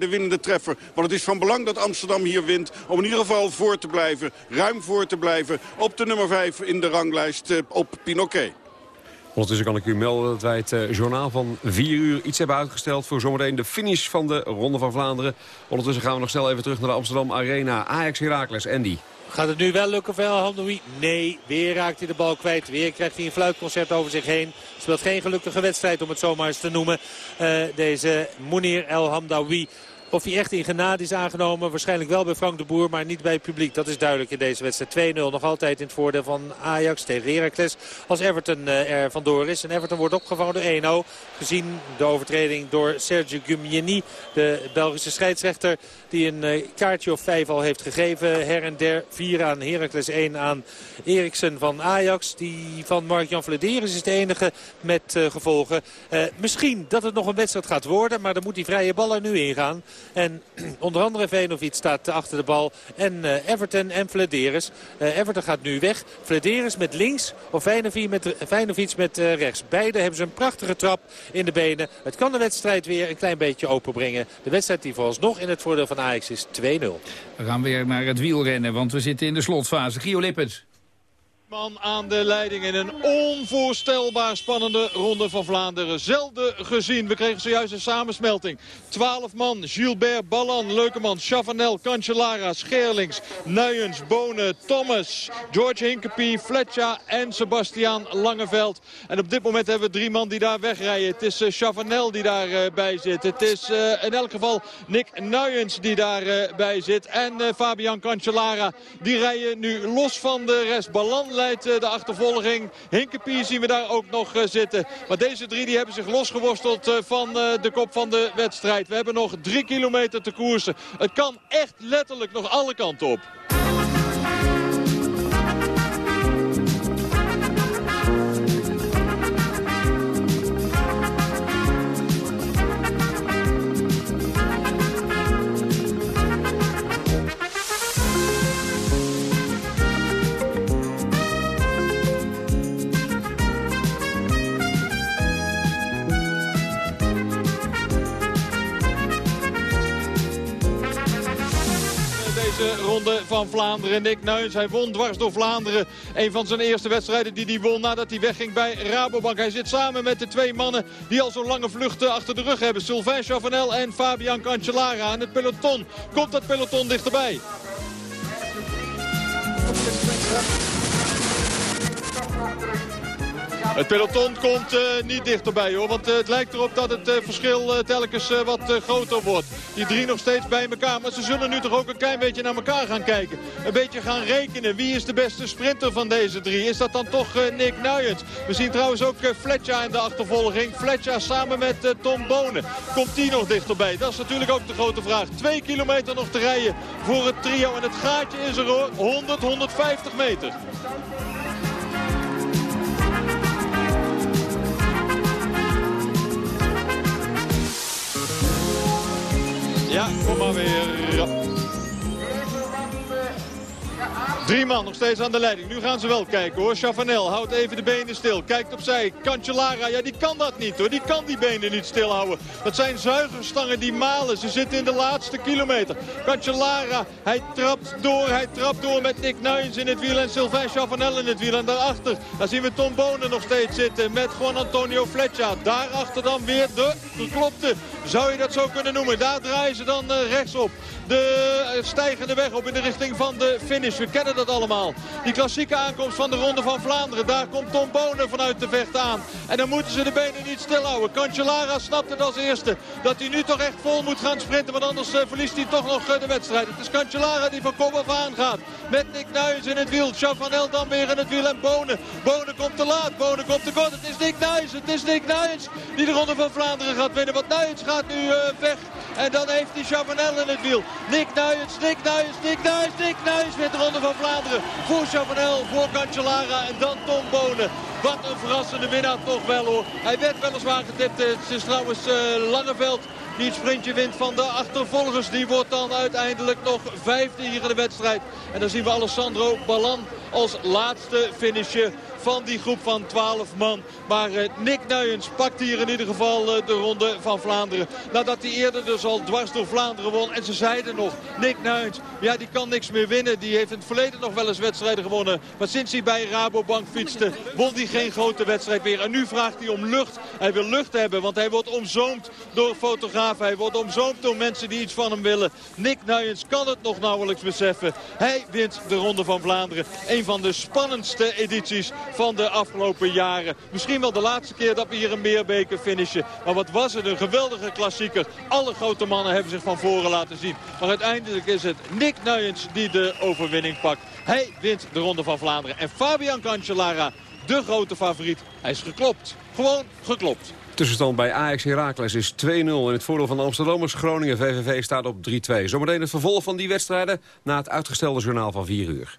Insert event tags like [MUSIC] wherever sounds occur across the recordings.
de winnende treffer. Want het is van belang dat Amsterdam hier wint. Om in ieder geval voor te blijven, ruim voor te blijven... op de nummer 5 in de ranglijst eh, op Pinoquet. Ondertussen kan ik u melden dat wij het uh, journaal van 4 uur iets hebben uitgesteld... voor zometeen de finish van de Ronde van Vlaanderen. Ondertussen gaan we nog snel even terug naar de Amsterdam Arena. Ajax Heracles, Andy. Gaat het nu wel lukken voor El Hamdoui? Nee, weer raakt hij de bal kwijt. Weer krijgt hij een fluitconcert over zich heen. Speelt geen gelukkige wedstrijd om het zomaar eens te noemen. Uh, deze Mounir El Hamdoui of hij echt in genade is aangenomen. Waarschijnlijk wel bij Frank de Boer, maar niet bij het publiek. Dat is duidelijk in deze wedstrijd. 2-0 nog altijd in het voordeel van Ajax tegen Heracles. Als Everton uh, er vandoor is. En Everton wordt opgevangen door 1-0. Gezien de overtreding door Sergio Gumieni. De Belgische scheidsrechter die een uh, kaartje of vijf al heeft gegeven. Her en der. 4 aan Heracles, 1 aan Eriksen van Ajax. Die van Mark-Jan Vladeris is de enige met uh, gevolgen. misschien dat het nog een wedstrijd gaat worden. Maar dan moet die vrije bal er nu ingaan. En [CLEARS THROAT] onder andere Venovic staat achter de bal. En uh, Everton en Flederis. Uh, Everton gaat nu weg. Flederis met links of Venovic met, met uh, rechts. Beide hebben ze een prachtige trap in de benen. Het kan de wedstrijd weer een klein beetje openbrengen. De wedstrijd die vooralsnog in het voordeel van Ajax is 2-0. We gaan weer naar het wielrennen, want we zitten in de slotfase. Gio Lippens. Man aan de leiding in een onvoorstelbaar spannende ronde van Vlaanderen. Zelden gezien. We kregen zojuist een samensmelting. 12 man. Gilbert, Ballan, Leukeman, Chavanel, Cancellara, Scherlings, Nuyens, Bonen, Thomas, George Hinkepie, Fletcher en Sebastiaan Langeveld. En op dit moment hebben we drie man die daar wegrijden. Het is uh, Chavanel die daarbij uh, zit. Het is uh, in elk geval Nick Nuyens die daarbij zit. En Fabian Cancellara. Die rijden nu los van de rest. Ballan leidt eh, de achtervolging. Hinkepie zien we daar ook nog eh, zitten. Maar deze drie die hebben zich losgeworsteld eh, van de kop van de wedstrijd. We hebben nog drie kilometer te koersen. Het kan echt letterlijk nog alle kanten op. van Vlaanderen. Nick Nuins, hij won dwars door Vlaanderen. Een van zijn eerste wedstrijden die hij won nadat hij wegging bij Rabobank. Hij zit samen met de twee mannen die al zo'n lange vluchten achter de rug hebben. Sylvain Chavanel en Fabian Cancellara. En het peloton, komt dat peloton dichterbij? Het peloton komt uh, niet dichterbij hoor. Want uh, het lijkt erop dat het uh, verschil telkens wat groter wordt. Die drie nog steeds bij elkaar. Maar ze zullen nu toch ook een klein beetje naar elkaar gaan kijken. Een beetje gaan rekenen. Wie is de beste sprinter van deze drie? Is dat dan toch Nick Nuyens? We zien trouwens ook Fletcher in de achtervolging. Fletcher samen met Tom Bonen. Komt die nog dichterbij? Dat is natuurlijk ook de grote vraag. Twee kilometer nog te rijden voor het trio. En het gaatje is er hoor. 100, 150 meter. Ja, kom maar weer. Drie man nog steeds aan de leiding. Nu gaan ze wel kijken hoor. Chavanel houdt even de benen stil. Kijkt opzij. Cancellara, ja die kan dat niet hoor. Die kan die benen niet stilhouden. Dat zijn zuigerstangen die malen. Ze zitten in de laatste kilometer. Cancellara, hij trapt door. Hij trapt door met Nick Nuyens in het wiel. En Sylvain Chavanel in het wiel. En daarachter, daar zien we Tom Bonen nog steeds zitten. Met Juan Antonio Fletcher. Daarachter dan weer de geklopte. Zou je dat zo kunnen noemen. Daar draaien ze dan uh, rechtsop. De stijgende weg op in de richting van de finish. We kennen dat allemaal. Die klassieke aankomst van de Ronde van Vlaanderen. Daar komt Tom Bonen vanuit de vecht aan. En dan moeten ze de benen niet stilhouden. Cancellara snapt het als eerste. Dat hij nu toch echt vol moet gaan sprinten. Want anders uh, verliest hij toch nog uh, de wedstrijd. Het is Cancellara die van kop af aan gaat. Met Nick Nuyens in het wiel. Chavanel dan weer in het wiel. En Bonen. Bonen komt te laat. Bonen komt te kort. Het is Nick Nuyens. Het is Nick Nuyens die de Ronde van Vlaanderen gaat winnen. Want Nuyens gaat nu uh, weg. En dan heeft hij Chavanel in het wiel. Nick Nuyens, Nick Nuyens, Nick Nuyens, Nick Nuyens wint de Ronde van Vlaanderen. Voor Chavanel, voor Cancellara en dan Tom Bonen. Wat een verrassende winnaar toch wel hoor. Hij werd weliswaar getipt. Het is trouwens uh, Langeveld die het sprintje wint van de achtervolgers. Die wordt dan uiteindelijk nog vijfde hier in de wedstrijd. En dan zien we Alessandro Ballan als laatste finishen van die groep van 12 man. Maar Nick Nuyens pakt hier in ieder geval de ronde van Vlaanderen. Nadat hij eerder dus al dwars door Vlaanderen won. En ze zeiden nog, Nick Nuyens, ja die kan niks meer winnen. Die heeft in het verleden nog wel eens wedstrijden gewonnen. Maar sinds hij bij Rabobank fietste, won hij geen grote wedstrijd meer. En nu vraagt hij om lucht. Hij wil lucht hebben, want hij wordt omzoomd door fotografen. Hij wordt omzoomd door mensen die iets van hem willen. Nick Nuyens kan het nog nauwelijks beseffen. Hij wint de Ronde van Vlaanderen. Een van de spannendste edities van de afgelopen jaren. Misschien wel de laatste keer dat we hier een Meerbeker finishen. Maar wat was het een geweldige klassieker. Alle grote mannen hebben zich van voren laten zien. Maar uiteindelijk is het Nick Nuyens die de overwinning pakt. Hij wint de Ronde van Vlaanderen. En Fabian Cancellara, de grote favoriet, hij is geklopt. Gewoon geklopt. Tussenstand bij Ajax Heracles is 2-0. In het voordeel van de Amsterdammers Groningen VVV staat op 3-2. Zometeen het vervolg van die wedstrijden na het uitgestelde journaal van 4 uur.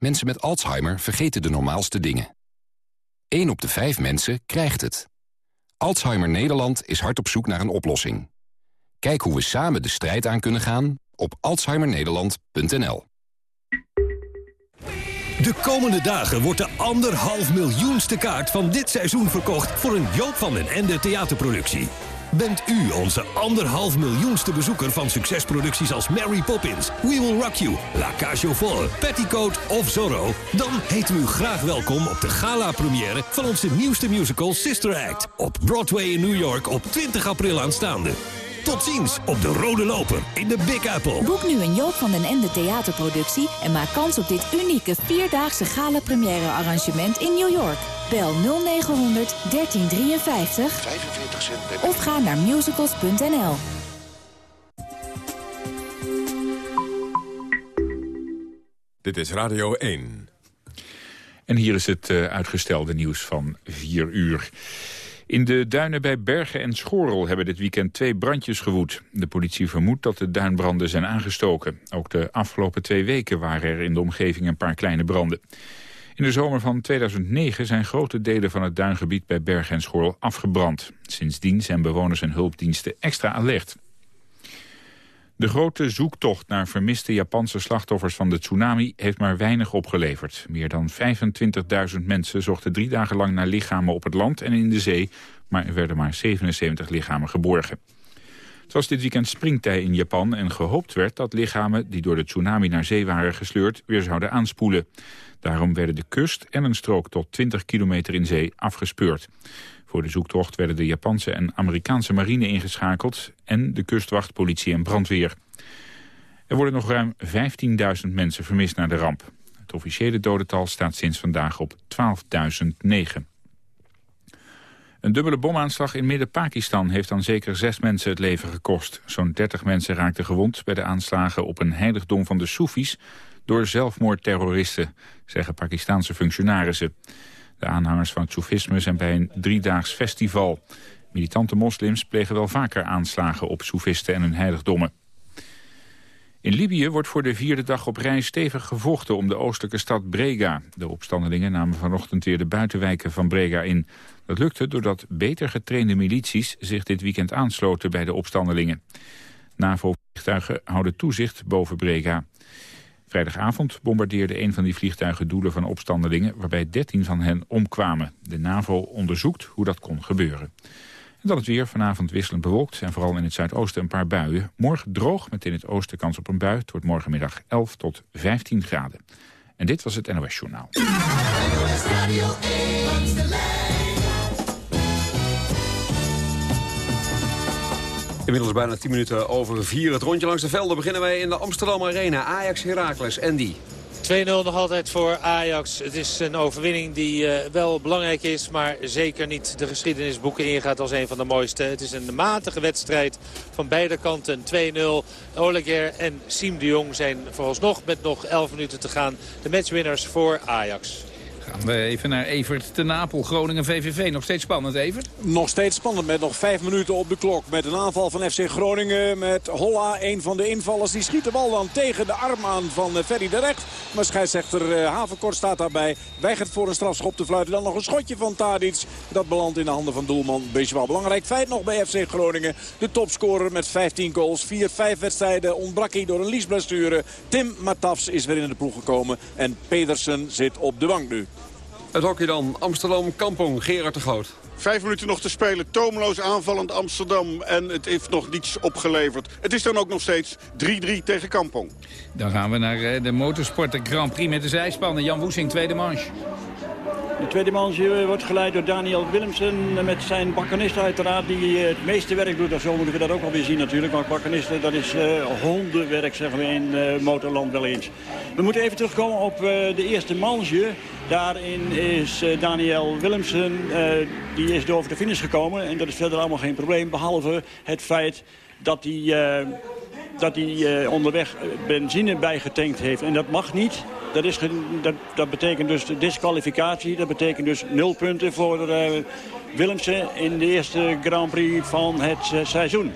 Mensen met Alzheimer vergeten de normaalste dingen. 1 op de 5 mensen krijgt het. Alzheimer Nederland is hard op zoek naar een oplossing. Kijk hoe we samen de strijd aan kunnen gaan op alzheimernederland.nl. De komende dagen wordt de anderhalf miljoenste kaart van dit seizoen verkocht... voor een Joop van den Ende theaterproductie. Bent u onze anderhalf miljoenste bezoeker van succesproducties als Mary Poppins, We Will Rock You, La Cage aux Folles, Petticoat of Zorro? Dan heten we u graag welkom op de gala-première van onze nieuwste musical Sister Act op Broadway in New York op 20 april aanstaande. Tot ziens op de Rode Loper in de Big Apple. Boek nu een Joop van den Ende theaterproductie... en maak kans op dit unieke vierdaagse gala-première arrangement in New York. Bel 0900 1353 45 cent of ga naar musicals.nl. Dit is Radio 1. En hier is het uh, uitgestelde nieuws van 4 uur. In de duinen bij Bergen en Schorel hebben dit weekend twee brandjes gewoed. De politie vermoedt dat de duinbranden zijn aangestoken. Ook de afgelopen twee weken waren er in de omgeving een paar kleine branden. In de zomer van 2009 zijn grote delen van het duingebied bij Bergen en Schorl afgebrand. Sindsdien zijn bewoners en hulpdiensten extra alert. De grote zoektocht naar vermiste Japanse slachtoffers van de tsunami heeft maar weinig opgeleverd. Meer dan 25.000 mensen zochten drie dagen lang naar lichamen op het land en in de zee, maar er werden maar 77 lichamen geborgen. Het was dit weekend springtij in Japan en gehoopt werd dat lichamen die door de tsunami naar zee waren gesleurd weer zouden aanspoelen. Daarom werden de kust en een strook tot 20 kilometer in zee afgespeurd. Voor de zoektocht werden de Japanse en Amerikaanse marine ingeschakeld... en de kustwacht, politie en brandweer. Er worden nog ruim 15.000 mensen vermist naar de ramp. Het officiële dodental staat sinds vandaag op 12.009. Een dubbele bomaanslag in Midden-Pakistan heeft dan zeker zes mensen het leven gekost. Zo'n 30 mensen raakten gewond bij de aanslagen op een heiligdom van de Soefies... door zelfmoordterroristen, zeggen Pakistanse functionarissen. De aanhangers van het soefisme zijn bij een driedaags festival. Militante moslims plegen wel vaker aanslagen op soefisten en hun heiligdommen. In Libië wordt voor de vierde dag op rij stevig gevochten om de oostelijke stad Brega. De opstandelingen namen vanochtend weer de buitenwijken van Brega in. Dat lukte doordat beter getrainde milities zich dit weekend aansloten bij de opstandelingen. NAVO-vliegtuigen houden toezicht boven Brega. Vrijdagavond bombardeerde een van die vliegtuigen doelen van opstandelingen... waarbij 13 van hen omkwamen. De NAVO onderzoekt hoe dat kon gebeuren. En dan het weer vanavond wisselend bewolkt en vooral in het zuidoosten een paar buien. Morgen droog met in het oosten kans op een bui. Wordt morgenmiddag 11 tot 15 graden. En dit was het NOS Journaal. Inmiddels bijna 10 minuten over 4. Het rondje langs de velden beginnen wij in de Amsterdam Arena. Ajax Heracles, Andy. 2-0 nog altijd voor Ajax. Het is een overwinning die uh, wel belangrijk is, maar zeker niet de geschiedenisboeken ingaat als een van de mooiste. Het is een matige wedstrijd van beide kanten. 2-0. Oleger en Siem de Jong zijn vooralsnog met nog 11 minuten te gaan de matchwinners voor Ajax. Gaan we even naar Evert te Napel, Groningen VVV. Nog steeds spannend, Evert? Nog steeds spannend met nog vijf minuten op de klok. Met een aanval van FC Groningen met Holla, een van de invallers. Die schiet de bal dan tegen de arm aan van eh, Ferry de Recht. Maar scheidsrechter eh, Havenkort staat daarbij. Weigert voor een strafschop te fluiten. Dan nog een schotje van Tadic. Dat belandt in de handen van doelman. Wel belangrijk feit nog bij FC Groningen. De topscorer met 15 goals. 4, 5 wedstrijden ontbrak hij door een liesblessure. Tim Matafs is weer in de ploeg gekomen. En Pedersen zit op de bank nu. Het hockey dan. Amsterdam, Kampong, Gerard de Groot. Vijf minuten nog te spelen. Toomloos aanvallend Amsterdam. En het heeft nog niets opgeleverd. Het is dan ook nog steeds 3-3 tegen Kampong. Dan gaan we naar eh, de motorsport de Grand Prix met de zijspannen. Jan Woesing, tweede manche. De tweede manche wordt geleid door Daniel Willemsen met zijn bakkenist uiteraard die eh, het meeste werk doet. Zo moeten we dat ook alweer zien natuurlijk. Want bakkenisten dat is uh, hondenwerk zeggen we in uh, motorland wel eens. We moeten even terugkomen op de eerste manche. Daarin is Daniel Willemsen, die is door over de finish gekomen. En dat is verder allemaal geen probleem. Behalve het feit dat hij, dat hij onderweg benzine bijgetankt heeft. En dat mag niet. Dat, is, dat, dat betekent dus disqualificatie. Dat betekent dus nul punten voor Willemsen in de eerste Grand Prix van het seizoen.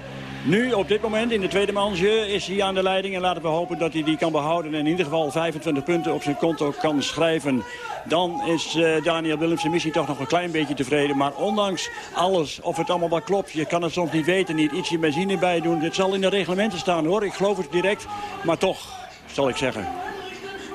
Nu, op dit moment, in de tweede manche, is hij aan de leiding. En laten we hopen dat hij die kan behouden. En in ieder geval 25 punten op zijn konto kan schrijven. Dan is uh, Daniel Willemsen missie toch nog een klein beetje tevreden. Maar ondanks alles, of het allemaal wel klopt, je kan het soms niet weten. Niet ietsje benzine bij doen. Dit zal in de reglementen staan hoor. Ik geloof het direct. Maar toch, zal ik zeggen.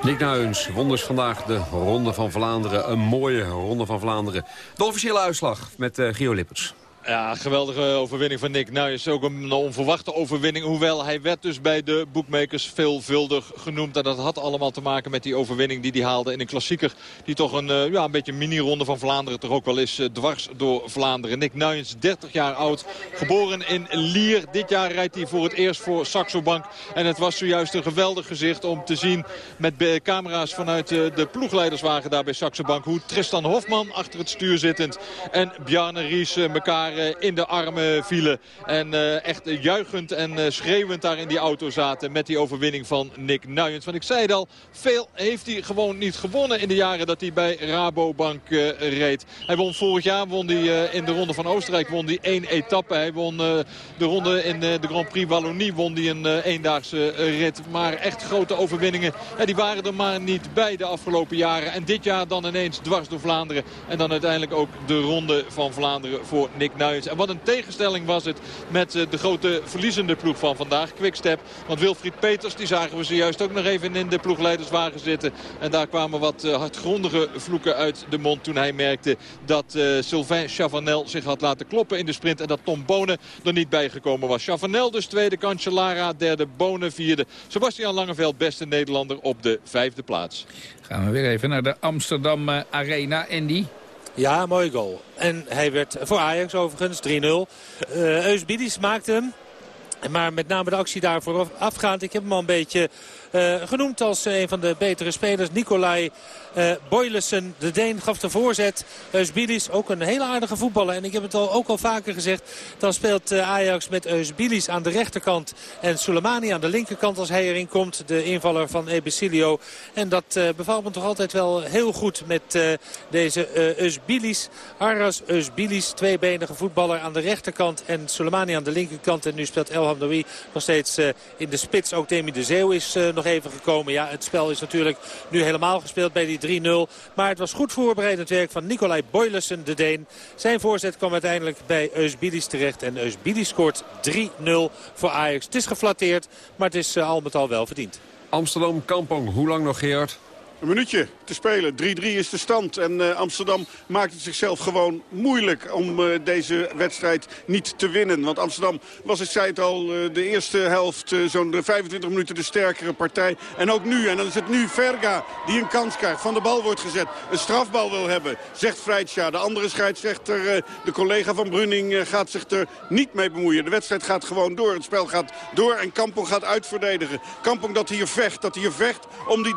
Nick Nuijens, wonders vandaag de Ronde van Vlaanderen. Een mooie Ronde van Vlaanderen. De officiële uitslag met uh, Gio Lippers. Ja, geweldige overwinning van Nick Nou is ook een onverwachte overwinning. Hoewel hij werd dus bij de bookmakers veelvuldig genoemd. En dat had allemaal te maken met die overwinning die hij haalde in een klassieker. Die toch een, uh, ja, een beetje mini-ronde van Vlaanderen toch ook wel is. Uh, dwars door Vlaanderen. Nick Nuyens, 30 jaar oud. Geboren in Lier. Dit jaar rijdt hij voor het eerst voor Saxo Bank. En het was zojuist een geweldig gezicht om te zien met camera's vanuit uh, de ploegleiderswagen daar bij Saxo Bank. Hoe Tristan Hofman achter het stuur zittend en Bjarne Ries elkaar eh, in de armen vielen. En eh, echt juichend en eh, schreeuwend daar in die auto zaten met die overwinning van Nick Nuyens. Want ik zei het al, veel heeft hij gewoon niet gewonnen in de jaren dat hij bij Rabobank reed. Hij won vorig jaar won hij, in de Ronde van Oostenrijk won hij één etappe. Hij won de ronde in de Grand Prix Wallonie won hij een eendaagse rit. Maar echt grote overwinningen, die waren er maar niet bij de afgelopen jaren. En dit jaar dan ineens dwars door Vlaanderen. En dan uiteindelijk ook de Ronde van Vlaanderen voor Nick en wat een tegenstelling was het met eh, de grote verliezende ploeg van vandaag. Quickstep. Want Wilfried Peters, die zagen we zojuist ook nog even in de ploegleiderswagen zitten. En daar kwamen wat eh, hardgrondige vloeken uit de mond toen hij merkte dat uh, Sylvain Chavanel zich had laten kloppen in de sprint. En dat Tom Bonen er niet bijgekomen was. Chavanel dus tweede, Cancellara derde, Bonen vierde. Sebastian Langeveld beste Nederlander op de vijfde plaats. Gaan we weer even naar de Amsterdam Arena. Andy, ja, mooi goal. En hij werd voor Ajax overigens 3-0. Uh, Eusbidis maakte hem. Maar met name de actie daarvoor afgaand. Ik heb hem al een beetje genoemd als een van de betere spelers. Nicolai uh, Boylissen, de Deen, gaf de voorzet. Eusbilis, ook een hele aardige voetballer. En ik heb het al, ook al vaker gezegd. Dan speelt uh, Ajax met Eusbilis aan de rechterkant. En Soleimani aan de linkerkant als hij erin komt. De invaller van Ebesilio. En dat uh, bevalt me toch altijd wel heel goed met deze Eusbilis. Arras Eusbilis, tweebenige voetballer aan de rechterkant. En Soleimani aan de linkerkant. En nu speelt El Hamdoui nog steeds in de spits. Ook Demi de Zeeuw is nog even gekomen. Ja, het spel is natuurlijk nu helemaal gespeeld bij die 3-0. Maar het was goed voorbereidend werk van Nicolai Boylussen, de Deen. Zijn voorzet kwam uiteindelijk bij Eusbidis terecht. En Eusbidis scoort 3-0 voor Ajax. Het is geflatteerd, maar het is uh, al met al wel verdiend. Amsterdam, Kampong, hoe lang nog Geert? Een minuutje te spelen. 3-3 is de stand. En uh, Amsterdam maakt het zichzelf gewoon moeilijk om uh, deze wedstrijd niet te winnen. Want Amsterdam was, ik zei het al, uh, de eerste helft zo'n 25 minuten de sterkere partij. En ook nu. En dan is het nu Verga die een kans krijgt. Van de bal wordt gezet. Een strafbal wil hebben, zegt Freitsja. De andere scheidsrechter, de collega van Brunning, gaat zich er niet mee bemoeien. De wedstrijd gaat gewoon door. Het spel gaat door en Kampong gaat uitverdedigen. Kampong dat hier vecht, dat hier vecht om die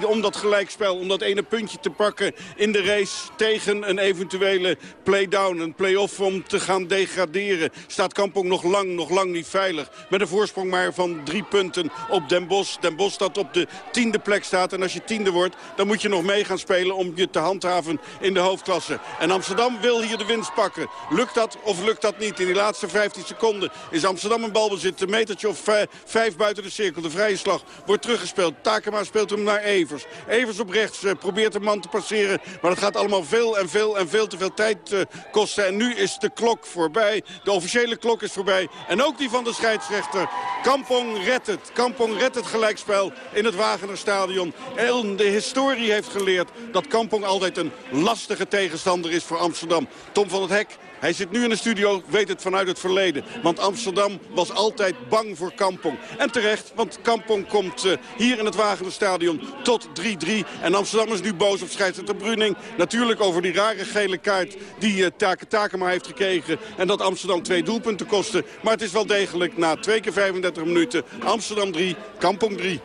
3-3, om dat gelijkspel. Om dat ene puntje te pakken in de race tegen een eventuele play-down. Een play-off om te gaan degraderen. Staat Kampong nog lang, nog lang niet veilig. Met een voorsprong maar van drie punten op Den Bosch. Den Bosch dat op de tiende plek staat. En als je tiende wordt, dan moet je nog mee gaan spelen om je te handhaven in de hoofdklasse. En Amsterdam wil hier de winst pakken. Lukt dat of lukt dat niet? In die laatste 15 seconden is Amsterdam een balbezit. Een metertje of vijf buiten de cirkel. De vrije slag wordt teruggespeeld. Takema speelt hem naar Evers. Evers op rechts uh, probeert de man te passeren. Maar dat gaat allemaal veel en veel en veel te veel tijd uh, kosten. En nu is de klok voorbij. De officiële klok is voorbij. En ook die van de scheidsrechter. Kampong redt het. Kampong redt het gelijkspel in het Wagenerstadion. En de historie heeft geleerd dat Kampong altijd een lastige tegenstander is voor Amsterdam. Tom van het Hek hij zit nu in de studio, weet het vanuit het verleden. Want Amsterdam was altijd bang voor Kampong. En terecht, want Kampong komt uh, hier in het Wagenerstadion tot 3-3. En Amsterdam is nu boos op scheidsrechter Bruning. Natuurlijk over die rare gele kaart die uh, Take Takema heeft gekregen. En dat Amsterdam twee doelpunten kostte. Maar het is wel degelijk na twee keer 35 minuten. Amsterdam 3, Kampong 3.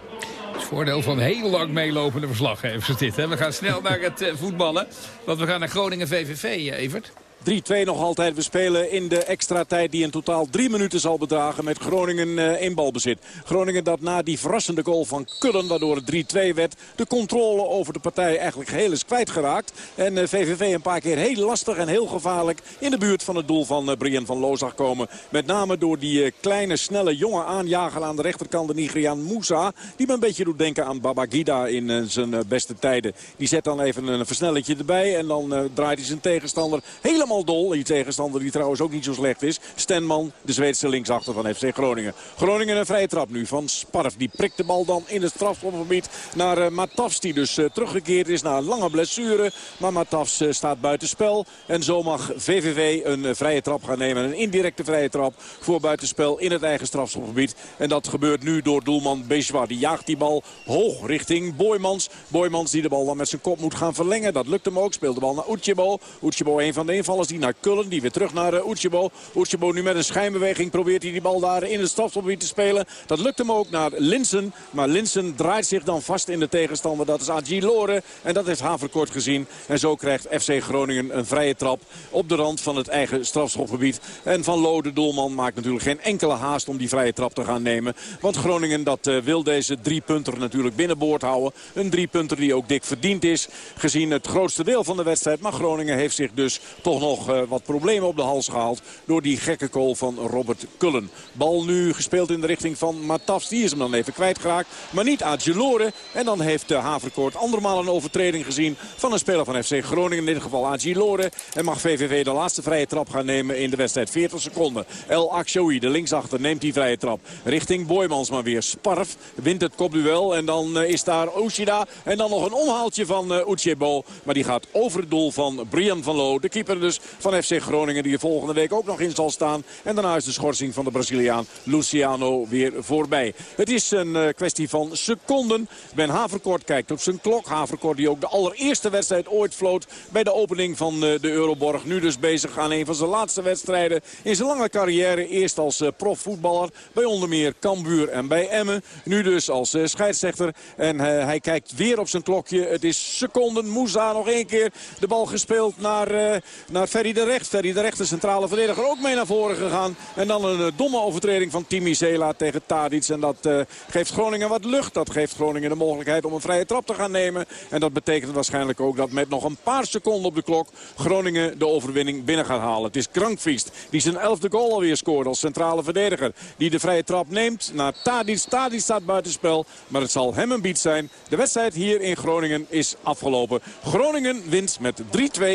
Het voordeel van heel lang meelopende verslaggevers dit. Hè? We gaan snel naar het uh, voetballen. Want we gaan naar Groningen VVV, Evert. 3-2 nog altijd. We spelen in de extra tijd die in totaal drie minuten zal bedragen met Groningen uh, in balbezit. Groningen dat na die verrassende goal van Kullen, waardoor het 3-2 werd, de controle over de partij eigenlijk geheel is kwijtgeraakt. En VVV een paar keer heel lastig en heel gevaarlijk in de buurt van het doel van uh, Brian van Loo zag komen. Met name door die kleine, snelle, jonge aanjager aan de rechterkant, de Nigeriaan Moussa. Die me een beetje doet denken aan Babagida in zijn beste tijden. Die zet dan even een versnelletje erbij en dan draait hij zijn tegenstander helemaal Die tegenstander die trouwens ook niet zo slecht is. Stenman, de Zweedse linksachter van FC Groningen. Groningen een vrije trap nu van Sparf. Die prikt de bal dan in het strafschopgebied naar uh, Matafs. Die dus uh, teruggekeerd is na een lange blessure. Maar Matafs uh, staat buitenspel. En zo mag VVV een vrije trap gaan nemen. Een indirecte vrije trap voor buitenspel in het eigen strafschopgebied. En dat gebeurt nu door doelman Bejois. Die jaagt die bal hoog richting Boymans. Boymans die de bal dan met zijn kop moet gaan verlengen. Dat lukt hem ook. Speelt de bal naar Ucebo. Ucebo een van de invallers die naar Kullen. Die weer terug naar uh, Ucebo. Ucebo nu met een schijnbeweging probeert hij die bal daar in het strafgebied te spelen. Dat lukt hem ook naar Linsen. Maar Linsen draait zich dan vast in de tegenstander. Dat is Agi Lore. En dat heeft Haverkort gezien. En zo krijgt FC Groningen een vrije trap op de rand van het eigen strafschopgebied. En Van Loo, de doelman, maakt natuurlijk geen enkele haast om die vrije trap te gaan nemen. Want Groningen dat uh, wil deze drie punten natuurlijk binnenboord houden. Een drie punter die ook dik verdiend is. Gezien het grootste deel van de wedstrijd. Maar Groningen heeft zich dus toch nog nog uh, wat problemen op de hals gehaald door die gekke goal van Robert Kullen. Bal nu gespeeld in de richting van Matafs. Die is hem dan even kwijtgeraakt. Maar niet Adjelore. En dan heeft de Haverkoort andermaal een overtreding gezien van een speler van FC Groningen. In dit geval Adjelore. En mag VVV de laatste vrije trap gaan nemen in de wedstrijd. 40 seconden. El Akshoui, de linksachter, neemt die vrije trap. Richting Boymans maar weer. Sparf wint het kopduel. En dan uh, is daar Oshida. En dan nog een omhaaltje van uh, Uchebo. Maar die gaat over het doel van Brian van Loo. De keeper dus van FC Groningen. Die er volgende week ook nog in zal staan. En daarna is de schorsing van de Braziliaan Luciano weer voorbij. Het is een uh, kwestie van seconden. Ben Haverkort kijkt op zijn klok. Haverkort die ook de allereerste wedstrijd ooit floot bij de opening van uh, de Euroborg. Nu dus bezig aan een van zijn laatste wedstrijden in zijn lange carrière. Eerst als uh, profvoetballer bij onder meer Cambuur en bij Emmen. Nu dus als scheidsrechter. En hij kijkt weer op zijn klokje. Het is seconden. Moussa nog één keer de bal gespeeld naar, naar Ferry de Recht. Ferry de Recht, centrale verdediger, ook mee naar voren gegaan. En dan een uh, domme overtreding van Timi Zela tegen Tadic. En dat uh, geeft Groningen wat lucht. Dat geeft Groningen de mogelijkheid om een vrije trap te gaan nemen. En dat betekent waarschijnlijk ook dat met nog een paar seconden op de klok... Groningen de overwinning binnen gaat halen. Het is Krankviest die zijn elfde goal alweer scoort als centrale verdediger. Die de vrije trap neemt naar Tadic. Tadic staat buitenspel, maar het zal hem een bied zijn. De wedstrijd hier in Groningen is afgelopen. Groningen wint met 3-2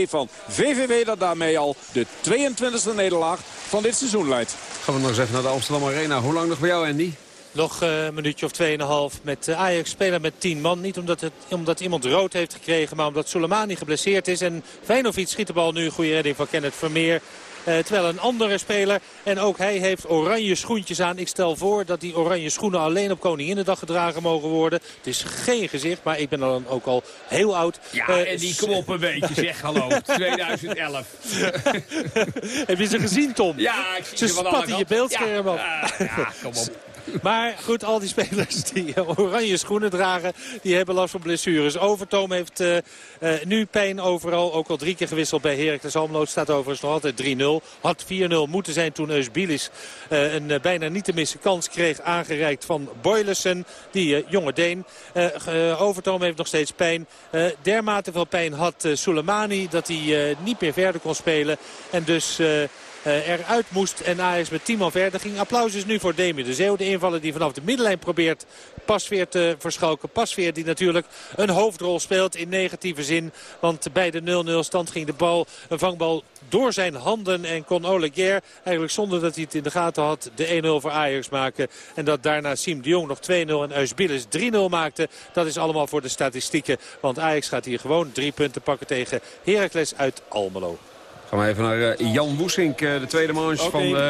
van VVV dat daarmee al de 22e nederlaag van dit seizoen leidt. Gaan we nog eens even naar de Amsterdam Arena. Hoe lang nog bij jou, Andy? Nog een minuutje of 2,5 met Ajax spelen met 10 man. Niet omdat, het, omdat iemand rood heeft gekregen, maar omdat Soleimani geblesseerd is. En Feyenoord schiet de bal nu. Goede redding van Kenneth Vermeer. Uh, terwijl een andere speler, en ook hij heeft oranje schoentjes aan. Ik stel voor dat die oranje schoenen alleen op Koninginnedag gedragen mogen worden. Het is geen gezicht, maar ik ben dan ook al heel oud. Ja, uh, en die kom op een [LAUGHS] beetje, zeg hallo. 2011. Heb je ze gezien, Tom? Ja, ik zie ze spat in je beeldscherm ja, uh, ja, kom op. Maar goed, al die spelers die oranje schoenen dragen, die hebben last van blessures. Overtoom heeft uh, uh, nu pijn overal. Ook al drie keer gewisseld bij Heracles Almelo. staat overigens nog altijd 3-0. Had 4-0 moeten zijn toen Eusbilis uh, een bijna niet te missen kans kreeg. Aangereikt van Boylussen, die jonge Deen. Overtoom heeft nog steeds pijn. dermate veel pijn had Soleimani dat hij niet meer verder kon spelen. En dus eruit moest en Ajax met 10 man verder ging. Applaus is nu voor Demi de Zeeuw. De invaller die vanaf de middenlijn probeert Pasveer te verschalken. Pasveer die natuurlijk een hoofdrol speelt in negatieve zin. Want bij de 0-0 stand ging de bal, een vangbal door zijn handen. En kon Oleguer eigenlijk zonder dat hij het in de gaten had de 1-0 voor Ajax maken. En dat daarna Siem de Jong nog 2-0 en Eusbilis 3-0 maakte. Dat is allemaal voor de statistieken. Want Ajax gaat hier gewoon drie punten pakken tegen Heracles uit Almelo. Gaan we even naar uh, Jan Woesink, uh, de tweede manche okay. van uh,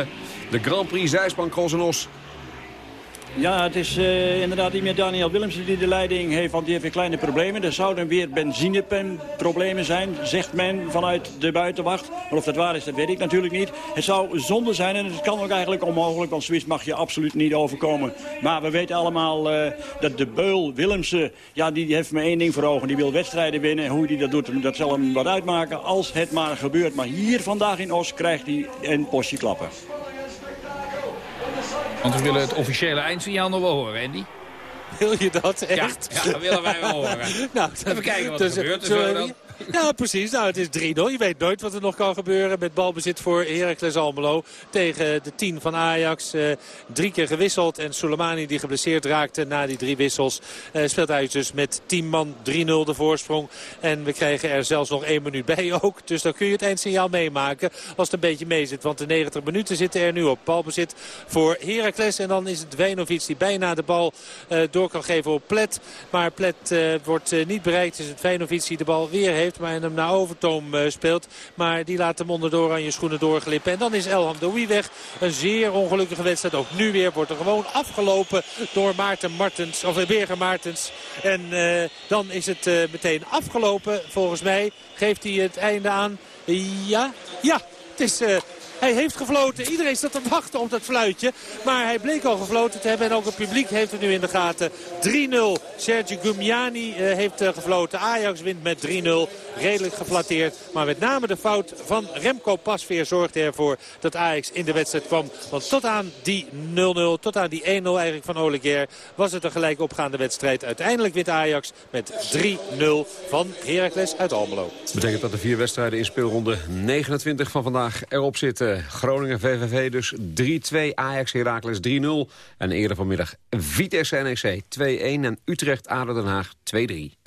de Grand Prix Zijspan Cross ja, het is uh, inderdaad niet meer Daniel Willemsen die de leiding heeft, want die heeft weer kleine problemen. Er zouden weer benzineproblemen zijn, zegt men vanuit de buitenwacht. Maar of dat waar is, dat weet ik natuurlijk niet. Het zou zonde zijn en het kan ook eigenlijk onmogelijk, want zoiets mag je absoluut niet overkomen. Maar we weten allemaal uh, dat de beul Willemsen, ja, die heeft maar één ding voor ogen. Die wil wedstrijden winnen. Hoe hij dat doet, dat zal hem wat uitmaken als het maar gebeurt. Maar hier vandaag in Os krijgt hij een postje klappen. Want we willen het officiële eindsignaal nog wel horen, Andy. Wil je dat echt? Ja, ja dat willen wij wel horen. [LAUGHS] nou, Even kijken wat er gebeurt. Dus, ja, precies. Nou, het is 3-0. Je weet nooit wat er nog kan gebeuren met balbezit voor Heracles Almelo. Tegen de 10 van Ajax. Uh, drie keer gewisseld. En Soleimani die geblesseerd raakte na die drie wissels. Uh, speelt Ajax dus met 10 man 3-0 de voorsprong. En we krijgen er zelfs nog één minuut bij ook. Dus dan kun je het eindsignaal meemaken als het een beetje mee zit. Want de 90 minuten zitten er nu op. Balbezit voor Heracles. En dan is het Venovic die bijna de bal uh, door kan geven op Plet. Maar Plet wordt niet bereikt. Is het Venovic die de bal weer heeft maar hem naar Overtoom uh, speelt. Maar die laat hem onder aan je schoenen doorglippen. En dan is Elham Doui weg. Een zeer ongelukkige wedstrijd. Ook nu weer wordt er gewoon afgelopen door Maarten Martens. Of Berger Martens. En uh, dan is het meteen afgelopen. Volgens mij geeft hij het einde aan. Ja, ja. Het is hij heeft gefloten. Iedereen staat te wachten op dat fluitje. Maar hij bleek al gefloten te hebben. En ook het publiek heeft het nu in de gaten. 3-0. Sergio Gumiani eh, heeft uh, gefloten. Ajax wint met 3-0. Redelijk geflatteerd. Maar met name de fout van Remco Pasveer zorgde ervoor dat Ajax in de wedstrijd kwam. Want tot aan die 0-0, tot aan die 1-0 eigenlijk van Oleguer was het een gelijk opgaande wedstrijd. Uiteindelijk wint Ajax met 3-0 van Heracles uit Almelo. Dat betekent dat de vier wedstrijden in speelronde 29 van vandaag erop zitten. Groningen VVV dus 3-2, Ajax Heracles 3-0. En eerder vanmiddag Vitesse NEC 2-1 en Utrecht Ader Den Haag 2-3.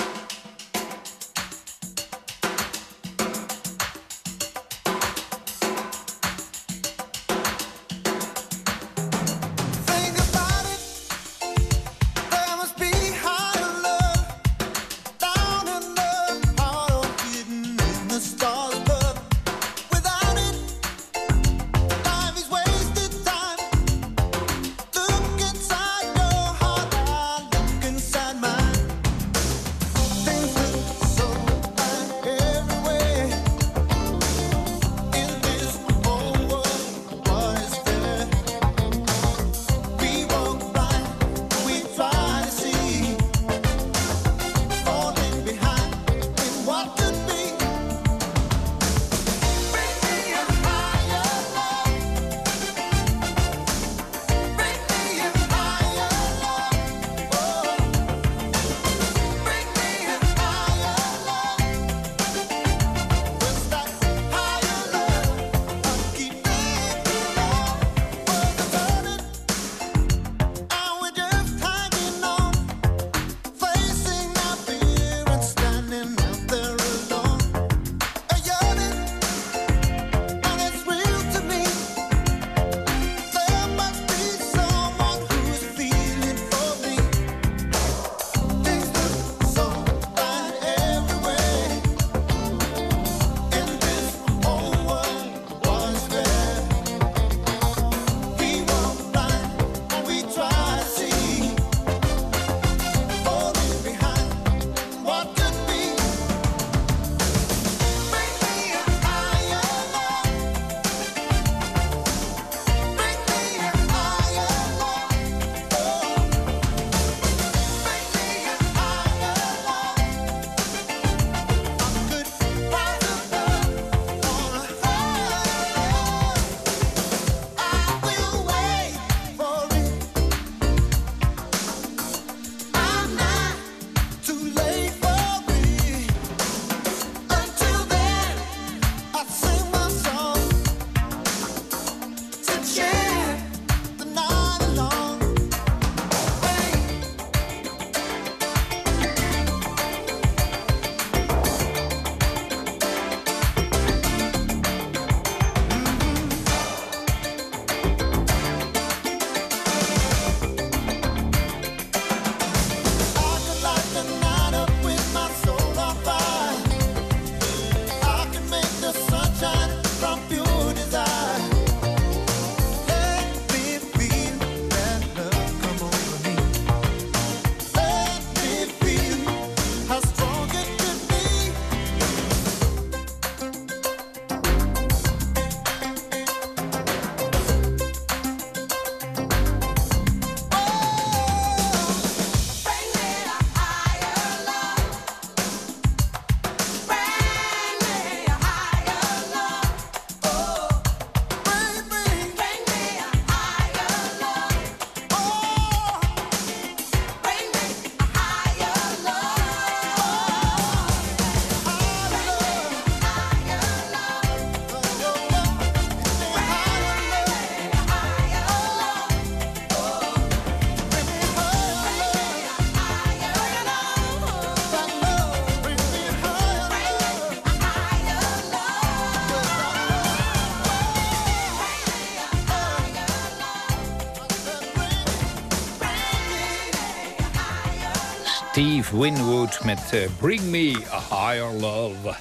Winwood met uh, Bring Me a Higher Love.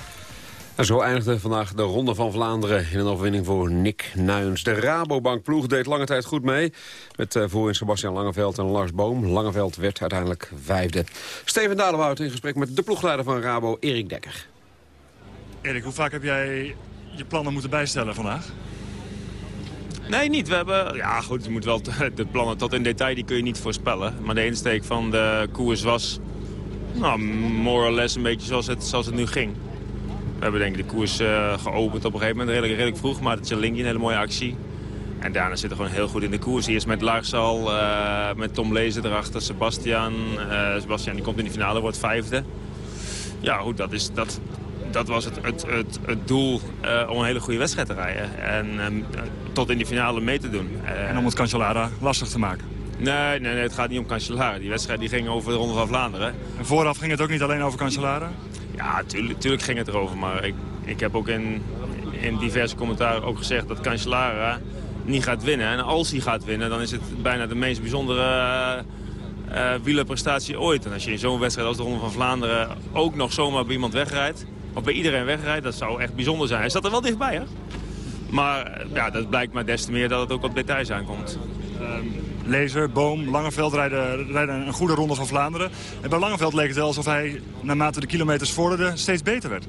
En zo eindigde vandaag de Ronde van Vlaanderen in een overwinning voor Nick Nuyens. De Rabobank-ploeg deed lange tijd goed mee. Met uh, voorin Sebastian Langeveld en Lars Boom. Langeveld werd uiteindelijk vijfde. Steven Dalenwoud in gesprek met de ploegleider van Rabo, Erik Dekker. Erik, hoe vaak heb jij je plannen moeten bijstellen vandaag? Nee, niet. We hebben, ja goed, je moet wel [LAUGHS] de plannen tot in detail die kun je niet voorspellen. Maar de insteek van de koers was, nou, more or less een beetje zoals het, zoals het nu ging. We hebben denk ik de koers uh, geopend op een gegeven moment, redelijk, redelijk vroeg. Maar het is een een hele mooie actie. En daarna zit er gewoon heel goed in de koers. Eerst met Lars uh, met Tom Lezen erachter, Sebastian. Uh, Sebastian die komt in de finale, wordt vijfde. Ja goed, dat, is, dat, dat was het, het, het, doel om een hele goede wedstrijd te rijden. En tot in die finale mee te doen. En om het Cancellara lastig te maken? Nee, nee, nee, het gaat niet om Cancellara. Die wedstrijd die ging over de Ronde van Vlaanderen. En vooraf ging het ook niet alleen over Cancellara? Ja, tuurlijk, tuurlijk ging het erover. Maar ik, ik heb ook in, in diverse commentaren ook gezegd dat Cancellara niet gaat winnen. En als hij gaat winnen, dan is het bijna de meest bijzondere uh, wielerprestatie ooit. En als je in zo'n wedstrijd als de Ronde van Vlaanderen ook nog zomaar bij iemand wegrijdt... of bij iedereen wegrijdt, dat zou echt bijzonder zijn. Hij zat er wel dichtbij, hè? Maar ja, dat blijkt maar des te meer dat het ook op details aankomt. Um, Lezer, Boom, Langeveld rijden, rijden een goede ronde van Vlaanderen. En bij Langeveld leek het wel alsof hij, naarmate de kilometers vorderden, steeds beter werd.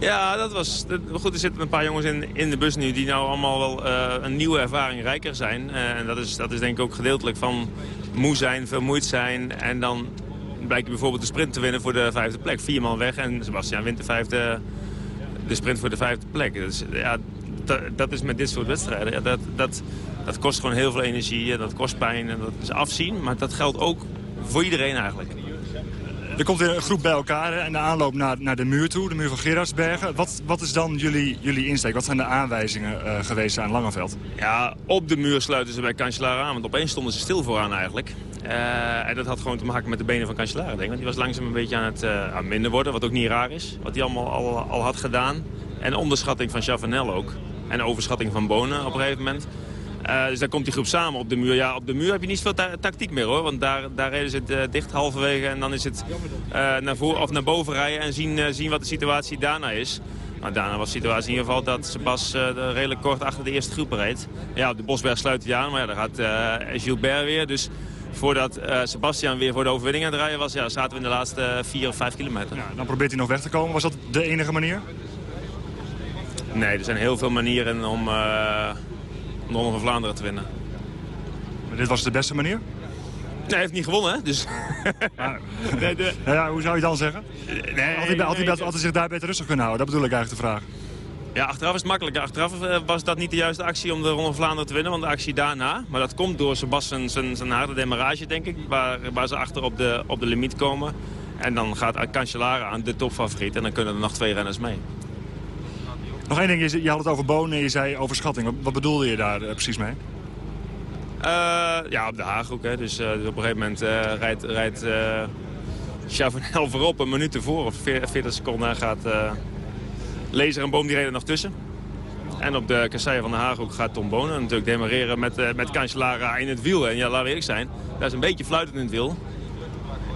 Ja, dat was... Goed, er zitten een paar jongens in, in de bus nu die nou allemaal wel uh, een nieuwe ervaring rijker zijn. Uh, en dat is, dat is denk ik ook gedeeltelijk van moe zijn, vermoeid zijn. En dan blijkt je bijvoorbeeld de sprint te winnen voor de vijfde plek. Vier man weg en Sebastian wint de, vijfde, de sprint voor de vijfde plek. Dus, ja, dat, dat is met dit soort wedstrijden. Ja, dat, dat, dat kost gewoon heel veel energie en dat kost pijn en dat is afzien. Maar dat geldt ook voor iedereen eigenlijk. Er komt weer een groep bij elkaar en de aanloop naar, naar de muur toe, de muur van Gerardsbergen. Wat, wat is dan jullie, jullie insteek? Wat zijn de aanwijzingen uh, geweest aan Langeveld? Ja, op de muur sluiten ze bij Cancellara aan, want opeens stonden ze stil vooraan eigenlijk. Uh, en dat had gewoon te maken met de benen van Cancellara, denk ik. Want die was langzaam een beetje aan het uh, aan minder worden, wat ook niet raar is. Wat hij allemaal al, al had gedaan. En onderschatting van Chavanel ook. En overschatting van Bonen op een gegeven moment. Uh, dus daar komt die groep samen op de muur. Ja, op de muur heb je niet veel ta tactiek meer hoor. Want daar, daar reden ze het uh, dicht halverwege. En dan is het uh, naar, voor, of naar boven rijden en zien, zien wat de situatie daarna is. Maar daarna was de situatie in ieder geval dat Sebas redelijk kort achter de eerste groep reed. Ja, de Bosberg sluit hij aan, maar ja, daar gaat Gilbert weer. Dus voordat Sebastian weer voor de overwinning aan het rijden was... Ja, zaten we in de laatste vier of vijf kilometer. Ja, dan probeert hij nog weg te komen. Was dat de enige manier? Nee, er zijn heel veel manieren om de Ronde van Vlaanderen te winnen. Maar dit was de beste manier? Nee, hij heeft niet gewonnen, hè? Dus... Ah. [LAUGHS] nee, de... ja, hoe zou je dan zeggen? Nee, had, hij, had, hij, had hij zich daar beter rustig kunnen houden? Dat bedoel ik eigenlijk de vraag. Ja, achteraf is het makkelijk. Achteraf eh, was dat niet de juiste actie om de Ronde van Vlaanderen te winnen. Want de actie daarna, maar dat komt door Sebastian zijn, zijn harde demarage, denk ik. Waar, waar ze achter op de, op de limiet komen. En dan gaat Cancellara aan de topfavoriet. En dan kunnen er nog twee renners mee. Nog één ding, je, had het over bonen en je zei overschatting. Wat, bedoelde je daar uh, precies mee? Uh, ja, op de Haag ook. Hè. Dus, uh, dus op een gegeven moment rijdt, rijdt Chavanel voorop een minuut ervoor. Of 40 seconden gaat Lezer en Boom die reden nog tussen. En op de kassei van de Haag ook gaat Tom Bonen natuurlijk demareren met, met Cancellara in het wiel. En ja, we eerlijk zijn, dat is een beetje fluitend in het wiel.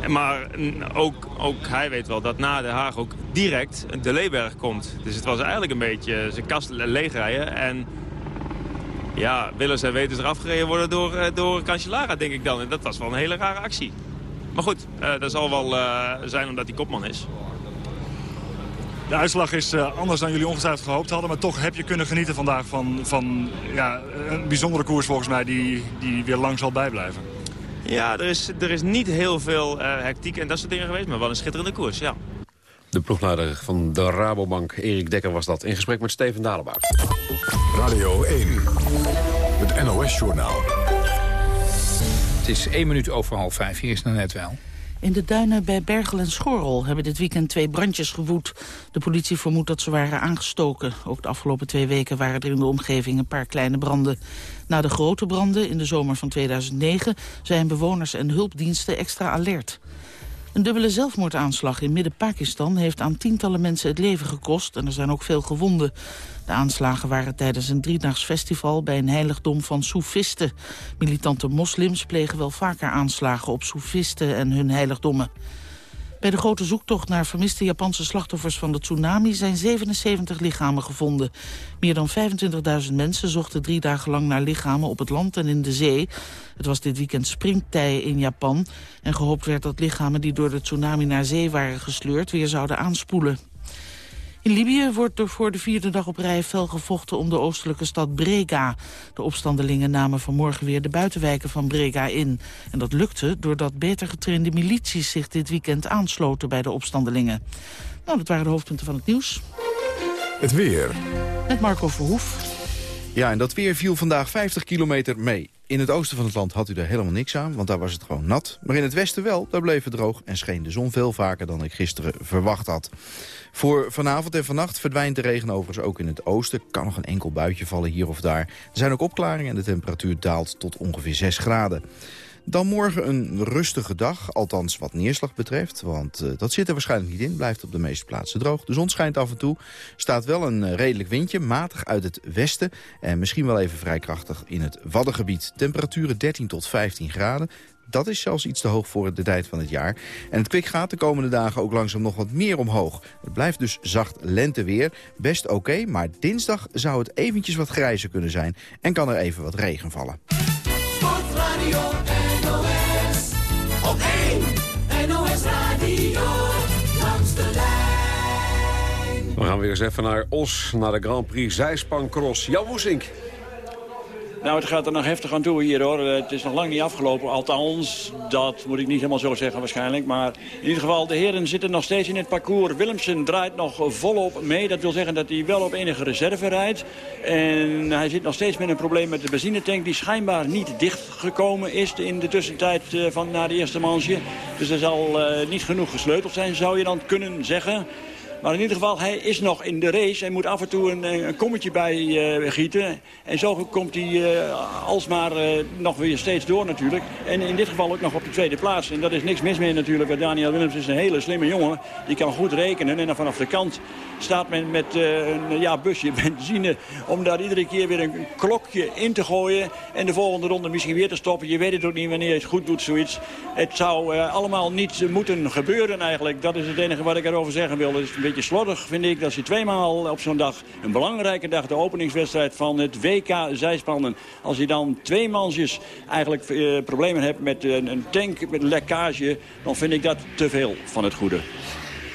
Maar ook, ook hij weet wel dat na de Haag ook direct de Leeberg komt. Dus het was eigenlijk een beetje zijn kast leegrijden. En ja, willen ze weten eraf gereden worden door, eh, door Cancellara, denk ik dan. En dat was wel een hele rare actie. Maar goed, uh, dat zal wel uh, zijn omdat hij kopman is. De uitslag is anders dan jullie ongetwijfeld gehoopt hadden. Maar toch heb je kunnen genieten vandaag van, van ja, een bijzondere koers volgens mij die, die weer lang zal bijblijven. Ja, er is, er is niet heel veel uh, hectiek en dat soort dingen geweest, maar wel een schitterende koers, ja. De ploegleider van de Rabobank, Erik Dekker, was dat in gesprek met Steven Dalebout. Radio 1, het NOS-journaal. Het is één minuut over half vijf, hier is het net wel. In de duinen bij Bergel en Schorrel hebben dit weekend twee brandjes gewoed. De politie vermoedt dat ze waren aangestoken. Ook de afgelopen twee weken waren er in de omgeving een paar kleine branden. Na de grote branden in de zomer van 2009 zijn bewoners en hulpdiensten extra alert. Een dubbele zelfmoordaanslag in midden-Pakistan heeft aan tientallen mensen het leven gekost en er zijn ook veel gewonden. De aanslagen waren tijdens een driedaags festival bij een heiligdom van soefisten. Militante moslims plegen wel vaker aanslagen op soefisten en hun heiligdommen. Bij de grote zoektocht naar vermiste Japanse slachtoffers van de tsunami zijn 77 lichamen gevonden. Meer dan 25.000 mensen zochten drie dagen lang naar lichamen op het land en in de zee. Het was dit weekend springtij in Japan en gehoopt werd dat lichamen die door de tsunami naar zee waren gesleurd weer zouden aanspoelen. In Libië wordt er voor de vierde dag op rij fel gevochten om de oostelijke stad Brega. De opstandelingen namen vanmorgen weer de buitenwijken van Brega in. En dat lukte doordat beter getrainde milities zich dit weekend aansloten bij de opstandelingen. Nou, dat waren de hoofdpunten van het nieuws. Het weer. Met Marco Verhoef. Ja, en dat weer viel vandaag 50 kilometer mee. In het oosten van het land had u er helemaal niks aan, want daar was het gewoon nat. Maar in het westen wel, daar bleef het droog en scheen de zon veel vaker dan ik gisteren verwacht had. Voor vanavond en vannacht verdwijnt de regen overigens ook in het oosten. Kan nog een enkel buitje vallen hier of daar. Er zijn ook opklaringen en de temperatuur daalt tot ongeveer 6 graden. Dan morgen een rustige dag, althans wat neerslag betreft. Want uh, dat zit er waarschijnlijk niet in, blijft op de meeste plaatsen droog. De zon schijnt af en toe, staat wel een uh, redelijk windje, matig uit het westen. En misschien wel even vrij krachtig in het Waddengebied. Temperaturen 13 tot 15 graden. Dat is zelfs iets te hoog voor de tijd van het jaar. En het kwik gaat de komende dagen ook langzaam nog wat meer omhoog. Het blijft dus zacht lenteweer. Best oké, maar dinsdag zou het eventjes wat grijzer kunnen zijn. En kan er even wat regen vallen. Sportradio. Op 1 NOS Radio. Langs de lijn. We gaan weer eens even naar Os, naar de Grand Prix Zijspancross. Jan Woesink. Nou, het gaat er nog heftig aan toe hier, hoor. Het is nog lang niet afgelopen. Althans, dat moet ik niet helemaal zo zeggen waarschijnlijk. Maar in ieder geval, de heren zitten nog steeds in het parcours. Willemsen draait nog volop mee. Dat wil zeggen dat hij wel op enige reserve rijdt. En hij zit nog steeds met een probleem met de benzinetank... die schijnbaar niet dichtgekomen is in de tussentijd eh, van na de eerste manche. Dus er zal uh, niet genoeg gesleuteld zijn, zou je dan kunnen zeggen... Maar in ieder geval, hij is nog in de race. Hij moet af en toe een, een kommetje bij uh, gieten. En zo komt hij uh, alsmaar nog weer steeds door natuurlijk. En in dit geval ook nog op de tweede plaats. En dat is niks mis mee natuurlijk. Daniel Willems is een hele slimme jongen. Die kan goed rekenen. En dan vanaf de kant staat men met een ja, busje [LAUGHS] benzine... om daar iedere keer weer een klokje in te gooien. En de volgende ronde misschien weer te stoppen. Je weet het ook niet wanneer je het goed doet, zoiets. Het zou allemaal niet moeten gebeuren eigenlijk. Dat is het enige wat ik erover zeggen wil. Het is een beetje slordig vind ik dat je tweemaal op zo'n dag, een belangrijke dag, de openingswedstrijd van het WK zijspannen. Als je dan twee mansjes eigenlijk eh, problemen hebt met een, een tank, met een lekkage, dan vind ik dat te veel van het goede.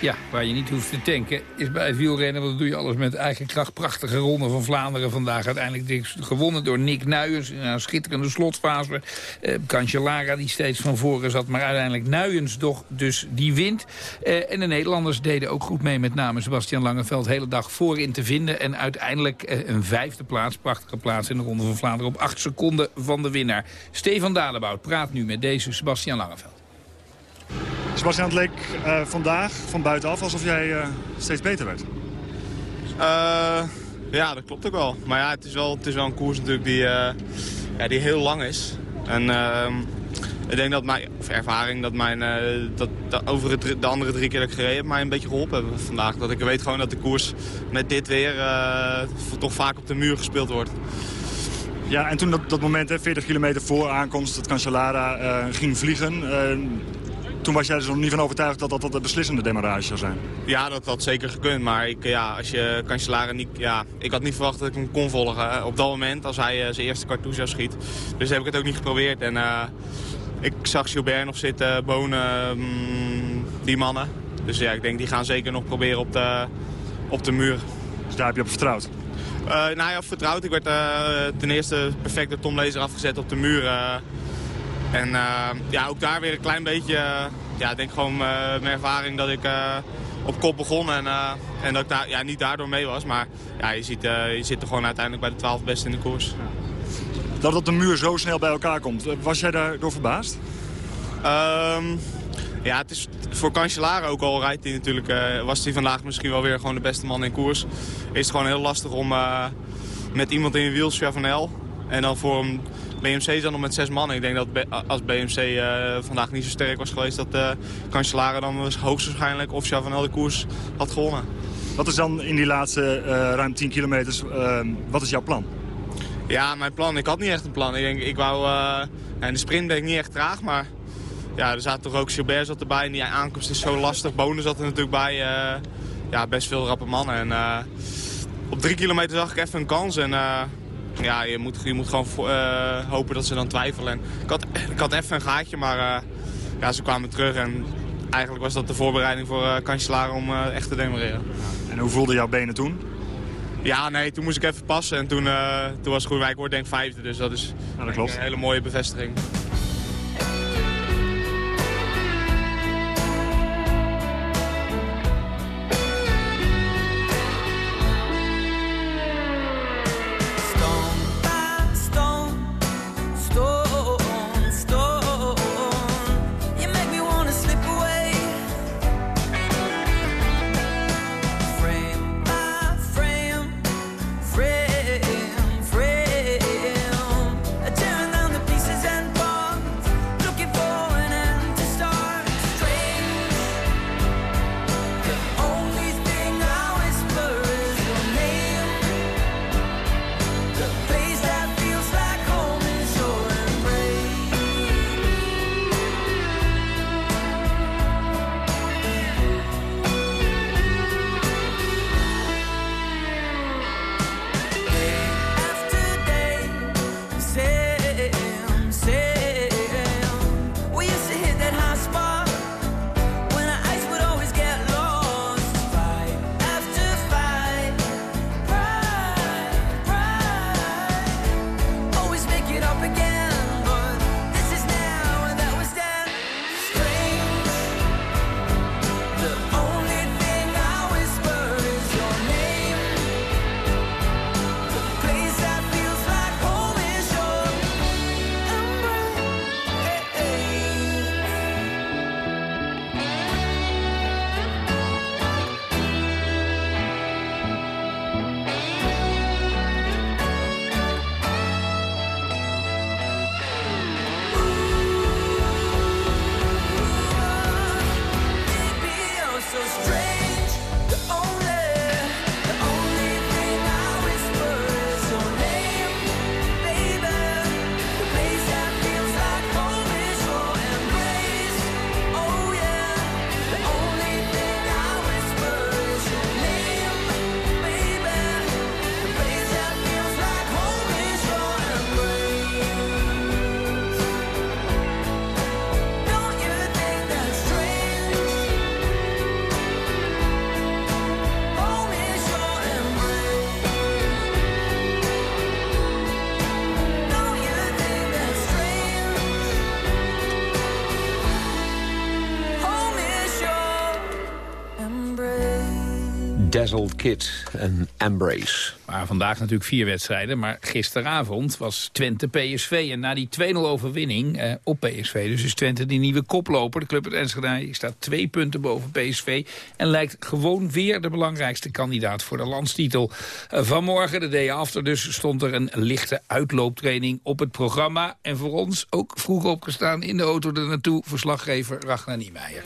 Ja, waar je niet hoeft te tanken is bij wielrennen. Want dan doe je alles met eigen kracht. Prachtige ronde van Vlaanderen vandaag. Uiteindelijk gewonnen door Nick Nuyens. In een schitterende slotfase. Uh, Cancellara die steeds van voren zat. Maar uiteindelijk Nuyens toch dus die wint. Uh, en de Nederlanders deden ook goed mee. Met name Sebastian Langeveld hele dag voorin te vinden. En uiteindelijk uh, een vijfde plaats. Prachtige plaats in de ronde van Vlaanderen. Op acht seconden van de winnaar. Stefan Dalebout praat nu met deze Sebastian Langeveld. Sebastian, het leek uh, vandaag van buitenaf alsof jij uh, steeds beter werd. Uh, ja, dat klopt ook wel. Maar ja, het is wel, het is wel een koers natuurlijk die, ja, die heel lang is. En ehm, ik denk dat mijn of ervaring, dat mijn, dat, dat over het, de andere drie keer dat ik gereden heb, mij een beetje geholpen hebben vandaag. Dat ik weet gewoon dat de koers met dit weer toch vaak op de muur gespeeld wordt. Ja, en toen dat, dat moment, hè, 40 kilometer voor aankomst, dat Cancellara ging vliegen toen was jij er dus nog niet van overtuigd dat dat, dat de beslissende demarrage zou zijn. Ja, dat had zeker gekund. Maar ik, ja, als je Cancellara niet... Ja, ik had niet verwacht dat ik hem kon volgen hè, op dat moment als hij uh, zijn eerste cartouche zou schiet. Dus heb ik het ook niet geprobeerd. En uh, ik zag Gilbert nog zitten, Bonen, um, die mannen. Dus ja, ik denk die gaan zeker nog proberen op de, op de muur. Dus daar heb je op vertrouwd? Uh, nou ja, vertrouwd. Ik werd ten eerste perfect door Tom Lezer afgezet op de muur. En uh, ja, ook daar weer een klein beetje, uh, ja, denk gewoon uh, mijn ervaring dat ik op kop begon. En, en dat ik daar, ja, niet daardoor mee was. Maar ja, je, ziet, je zit er gewoon uiteindelijk bij de 12 beste in de koers. Dat dat de muur zo snel bij elkaar komt, was jij daardoor verbaasd? Um, ja, het is voor Cancellara ook al rijdt hij natuurlijk. was hij vandaag misschien wel weer gewoon de beste man in koers. Is het gewoon heel lastig om met iemand in je wiel, Chavanel. En dan voor hem BMC zat nog met zes man. Ik denk dat als BMC eh, vandaag niet zo sterk was geweest... dat uh, Cancellara dan was hoogstwaarschijnlijk of Chavanel de koers had gewonnen. Wat is dan in die laatste uh, ruim 10 kilometers, uh, wat is jouw plan? Ja, mijn plan, ik had niet echt een plan. Ik, denk, ik wou, in de sprint ben ik niet echt traag, maar ja, er zaten toch ook Gilbert zat erbij. En die aankomst is zo lastig. Bonen zat er natuurlijk bij. ja, best veel rappe mannen. En op drie kilometer zag ik even een kans. En ja, je moet, je moet gewoon hopen dat ze dan twijfelen. En ik, had, ik had even een gaatje, maar ja, ze kwamen terug. En eigenlijk was dat de voorbereiding voor uh, Cancellara om uh, echt te demareren. En hoe voelden jouw benen toen? Ja, nee, toen moest ik even passen en toen, toen was het goed. Ik denk vijfde, dus dat is ja, dat klopt. een hele mooie bevestiging. Kid en Embrace. Maar vandaag natuurlijk vier wedstrijden. Maar gisteravond was Twente PSV. En na die 2-0 overwinning eh, op PSV... dus is Twente die nieuwe koploper. De club uit Enschede staat twee punten boven PSV... en lijkt gewoon weer de belangrijkste kandidaat voor de landstitel. Uh, vanmorgen, de day after dus, stond er een lichte uitlooptraining op het programma. En voor ons ook vroeg opgestaan in de auto er naartoe... verslaggever Ragnar Niemeyer.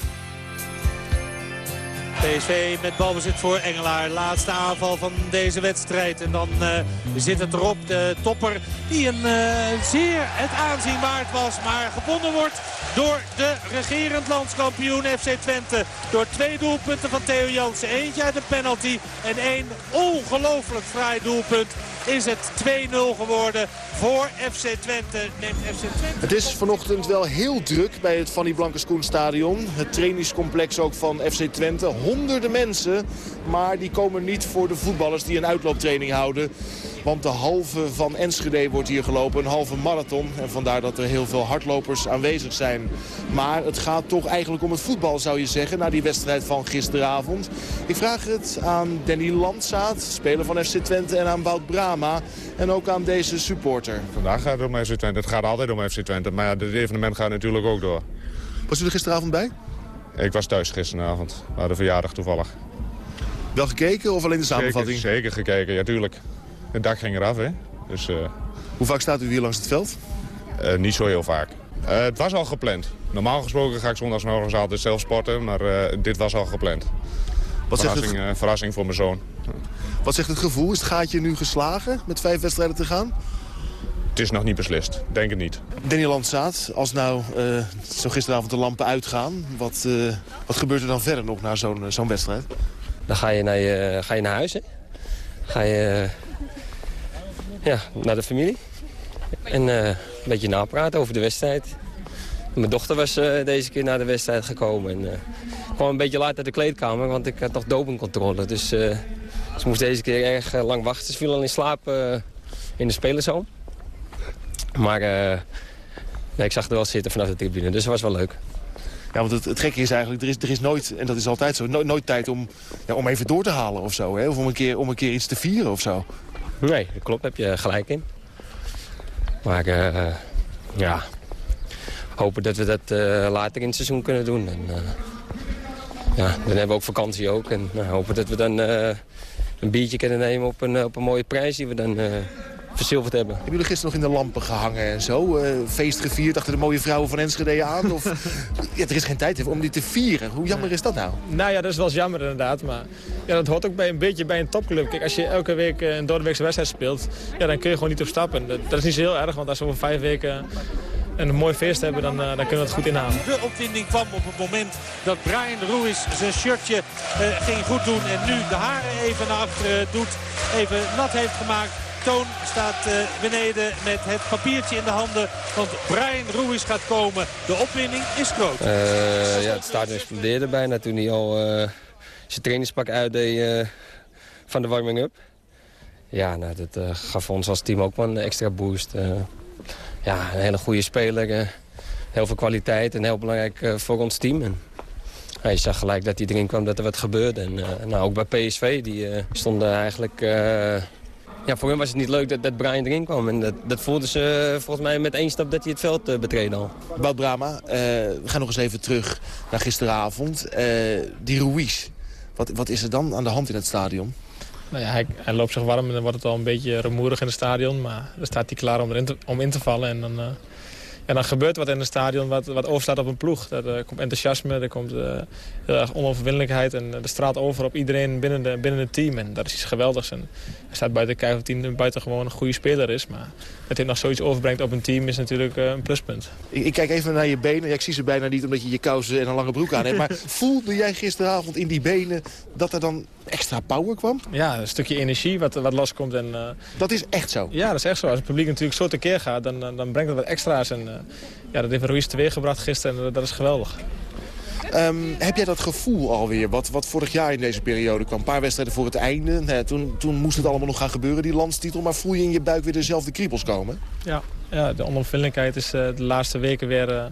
PSV met balbezit voor Engelaar. Laatste aanval van deze wedstrijd. En dan uh, zit het erop. De topper die een uh, zeer het aanzien waard was. Maar gevonden wordt door de regerend landskampioen FC Twente. Door twee doelpunten van Theo Jansen. Eentje uit de penalty en één ongelooflijk fraai doelpunt is het 2-0 geworden voor FC Twente. Neemt FC Twente. Het is vanochtend wel heel druk bij het Fanny Blankers-Koen stadion. Het trainingscomplex ook van FC Twente. Honderden mensen, maar die komen niet voor de voetballers die een uitlooptraining houden. Want de halve van Enschede wordt hier gelopen, een halve marathon. En vandaar dat er heel veel hardlopers aanwezig zijn. Maar het gaat toch eigenlijk om het voetbal, zou je zeggen, na die wedstrijd van gisteravond. Ik vraag het aan Danny Landzaat, speler van FC Twente, en aan Wout Brama. En ook aan deze supporter. Vandaag gaat het om FC Twente. Het gaat altijd om FC Twente. Maar ja, dit evenement gaat natuurlijk ook door. Was u er gisteravond bij? Ik was thuis gisteravond. We hadden verjaardag toevallig. Wel gekeken of alleen de samenvatting? Zeker, zeker gekeken, ja tuurlijk. De dag ging eraf, hè. Dus, uh... Hoe vaak staat u hier langs het veld? Eh, niet zo heel vaak. Eh, het was al gepland. Normaal gesproken ga ik zondagsmorgens altijd zelf sporten, maar eh, dit was al gepland. Wat zegt verrassing, het- eh, verrassing voor mijn zoon. Wat zegt het gevoel? Is het gaatje nu geslagen met vijf wedstrijden te gaan? Het is nog niet beslist, denk het niet. Danny Landzaat, als nou eh, zo gisteravond de lampen uitgaan... wat, eh, wat gebeurt er dan verder nog na zo'n eh, zo'n wedstrijd? Dan ga je naar, je, ga je naar huis, hè? Ga je ja, naar de familie. En eh, een beetje napraten over de wedstrijd. Mijn dochter was eh, deze keer naar de wedstrijd gekomen. En, eh, kwam een beetje laat uit de kleedkamer, want ik had nog dopingcontrole. Dus eh, ze moest deze keer erg lang wachten. Ze viel al in slaap eh, in de spelerzoom. Maar eh, nee, ik zag er wel zitten vanaf de tribune, dus dat was wel leuk. Ja, want het, het gekke is eigenlijk, er is, er is nooit, en dat is altijd zo... nooit, nooit tijd om, ja, om even door te halen of zo. Hè? Of om een, keer, om een keer iets te vieren of zo. Nee, dat klopt, heb je gelijk in. Maar eh, ja, hopen dat we dat eh, later in het seizoen kunnen doen. En, ja, dan hebben we ook vakantie ook. En hopen dat we dan een biertje kunnen nemen op een, op een mooie prijs die we dan verzilverd hebben. Hebben jullie gisteren nog in de lampen gehangen en zo? eh, feest gevierd achter de mooie vrouwen van Enschede aan? Of, [LAUGHS] ja, er is geen tijd om die te vieren. Hoe jammer is dat nou? Nou ja, dat is wel jammer inderdaad. Maar ja, dat hoort ook bij, een beetje bij een topclub. Kijk, als je elke week eh, een doordeweekse wedstrijd speelt... Ja, dan kun je gewoon niet op stappen. Dat, dat is niet zo heel erg, want als we over vijf weken een mooi feest hebben... dan, eh, dan kunnen we het goed inhalen. De opwinding kwam op het moment dat Brian Ruiz zijn shirtje eh, ging goed doen. En nu de haren even naar achteren doet. Even nat heeft gemaakt. Toon staat eh, beneden met het papiertje in de handen. Want Brian Ruiz gaat komen. De opwinding is groot. Eh, ja, het stadion explodeerde bijna toen hij al eh, zijn trainingspak uitdeed eh, van de warming-up. Ja, nou, dat gaf ons als team ook wel een extra boost. Ja, een hele goede speler, heel veel kwaliteit en heel belangrijk voor ons team. En, je zag gelijk dat hij erin kwam dat er wat gebeurde. En nou, ook bij PSV, die stonden eigenlijk... eh, ja, voor hen was het niet leuk dat, dat Brian erin kwam. En dat, dat voelden ze eh, volgens mij met één stap dat hij het veld uh, betreden al. Wout Brama, uh, we gaan nog eens even terug naar gisteravond. Uh, die Ruiz, wat, wat is er dan aan de hand in het stadion? Nou ja, hij, hij, loopt zich warm en dan wordt het al een beetje rumoerig in het stadion. Maar dan staat hij klaar om, erin te, om in te vallen. En dan, ja, dan gebeurt wat in het stadion wat, wat overstaat op een ploeg. Er komt enthousiasme, er komt uh, heel erg onoverwinnelijkheid. En er straalt over op iedereen binnen, de, binnen het team. En dat is iets geweldigs. En hij staat buiten kijf of hij buiten gewoon een goede speler is. Maar dat hij nog zoiets overbrengt op een team is natuurlijk uh, een pluspunt. Ik, ik, kijk even naar je benen. Ja, ik zie ze bijna niet omdat je je kousen en een lange broek aan hebt. Maar [LAUGHS] voelde jij gisteravond in die benen dat er dan extra power kwam? Ja, een stukje energie wat, wat loskomt. En, uh, dat is echt zo? Ja, dat is echt zo. Als het publiek natuurlijk zo tekeer gaat, dan, dan brengt het wat extra's. En uh, ja, dat heeft Ruiz teweeggebracht gisteren en dat is geweldig. Um, heb jij dat gevoel alweer, wat, wat vorig jaar in deze periode kwam? Een paar wedstrijden voor het einde. Nou, toen, toen moest het allemaal nog gaan gebeuren, die landstitel. Maar voel je in je buik weer dezelfde kriebels komen? Ja, ja de onopvindelijkheid is de laatste weken weer...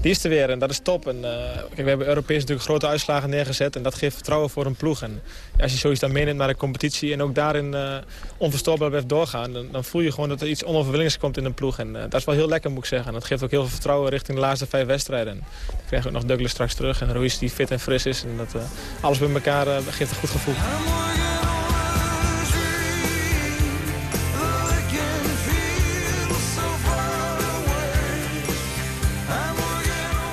Die is er weer en dat is top. En, kijk, we hebben Europees natuurlijk grote uitslagen neergezet. En dat geeft vertrouwen voor een ploeg. En als je zoiets dan meeneemt naar de competitie... en ook daarin uh, onverstoorbaar blijft doorgaan... Dan, dan, voel je gewoon dat er iets onoverwinnelijks komt in een ploeg. En uh, dat is wel heel lekker, moet ik zeggen. En dat geeft ook heel veel vertrouwen richting de laatste vijf wedstrijden. En dan krijgen nog Douglas straks terug. En Ruiz die fit en fris is. En dat, alles bij elkaar geeft een goed gevoel.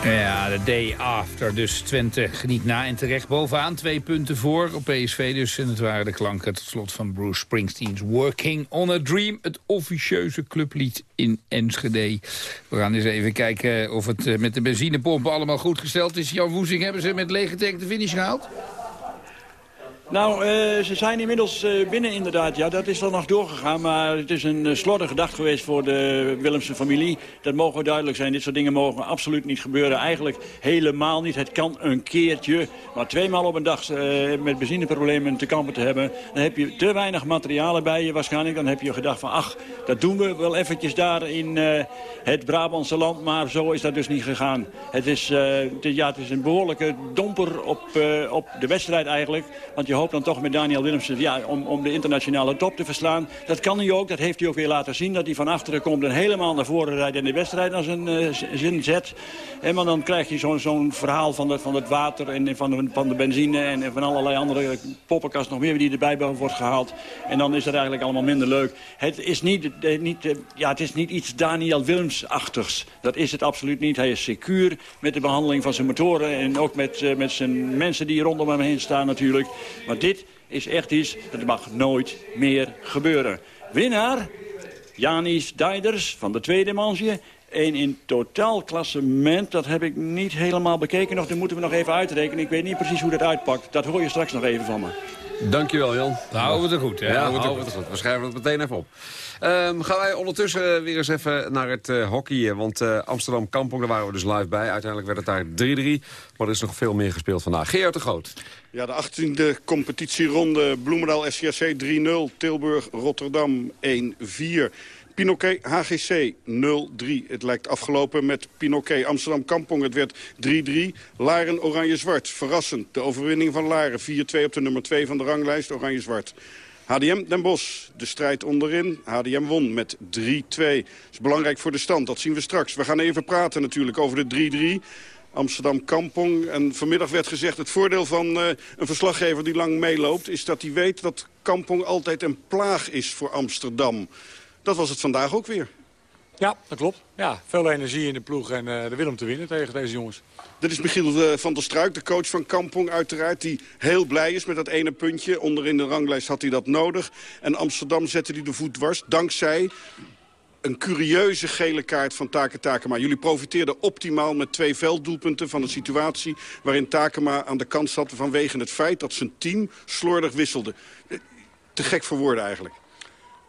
Ja, de day after. Dus Twente geniet na en terecht bovenaan. Twee punten voor op PSV dus. En het waren de klanken tot slot van Bruce Springsteen's Working on a Dream. Het officieuze clublied in Enschede. We gaan eens even kijken of het met de benzinepompen allemaal goed gesteld is. Jan Woesing, hebben ze met lege tank de finish gehaald? Nou, uh, ze zijn inmiddels uh, binnen inderdaad. Ja, dat is dan nog doorgegaan. Maar het is een uh, slordige dag geweest voor de Willemse familie. Dat mogen duidelijk zijn. Dit soort dingen mogen absoluut niet gebeuren. Eigenlijk helemaal niet. Het kan een keertje. Maar tweemaal op een dag met benzineproblemen te kampen te hebben... dan heb je te weinig materialen bij je waarschijnlijk. Dan heb je gedacht van, ach, dat doen we wel eventjes daar in het Brabantse land. Maar zo is dat dus niet gegaan. Het is, ja, het is een behoorlijke domper op, op de wedstrijd eigenlijk. Want je hoopt dan toch met Daniel Willemsen ja, om, om de internationale top te verslaan. Dat kan hij ook, dat heeft hij ook weer laten zien. Dat hij van achteren komt en helemaal naar voren rijdt en de wedstrijd als een uh, zin zet. En maar dan krijg je zo'n verhaal van, van het water en van de, van de benzine... en van allerlei andere poppenkast nog meer die erbij wordt gehaald. En dan is dat eigenlijk allemaal minder leuk. Het is niet, niet, ja, het is niet iets Daniel Wilms-achtigs. Dat is het absoluut niet. Hij is secuur met de behandeling van zijn motoren... en ook met, met zijn mensen die rondom hem heen staan natuurlijk. Maar dit is echt iets, dat mag nooit meer gebeuren. Winnaar, Janis Dijders van de tweede manche. En in totaal klassement, dat heb ik niet helemaal bekeken nog. Dat moeten we nog even uitrekenen. Ik weet niet precies hoe dat uitpakt. Dat hoor je straks nog even van me. Dankjewel, Jan. Nou, houden we het goed. Hè? Ja, houden we het goed. We schrijven het meteen even op. Um, gaan wij ondertussen weer eens even naar het uh, hockey. Want uh, Amsterdam Kampong, daar waren we dus live bij. Uiteindelijk werd het daar 3-3. Maar er is nog veel meer gespeeld vandaag. Gerard de Groot. Ja, de 18e competitieronde. Bloemendaal SCAC 3-0. Tilburg Rotterdam 1-4. Pinoquet HGC 0-3. Het lijkt afgelopen met Pinoquet Amsterdam Kampong. Het werd 3-3. Laren Oranje-Zwart. Verrassend. De overwinning van Laren. 4-2 op de nummer 2 van de ranglijst Oranje-Zwart. HDM Den Bosch, de strijd onderin. HDM won met 3-2. Dat is belangrijk voor de stand, dat zien we straks. We gaan even praten natuurlijk over de 3-3. Amsterdam Kampong. En vanmiddag werd gezegd, het voordeel van uh, een verslaggever die lang meeloopt... is dat hij weet dat Kampong altijd een plaag is voor Amsterdam. Dat was het vandaag ook weer. Ja, dat klopt. Ja, veel energie in de ploeg en uh, de wil om te winnen tegen deze jongens. Dit is Michiel eh, van der Struik, de coach van Kampong uiteraard... die heel blij is met dat ene puntje. Onderin de ranglijst had hij dat nodig. En Amsterdam zette hij de voet dwars, dankzij een curieuze gele kaart van Take Takema. Jullie profiteerden optimaal met twee velddoelpunten van een situatie... waarin Takema aan de kant zat vanwege het feit dat zijn team slordig wisselde. Eh, te gek voor woorden eigenlijk.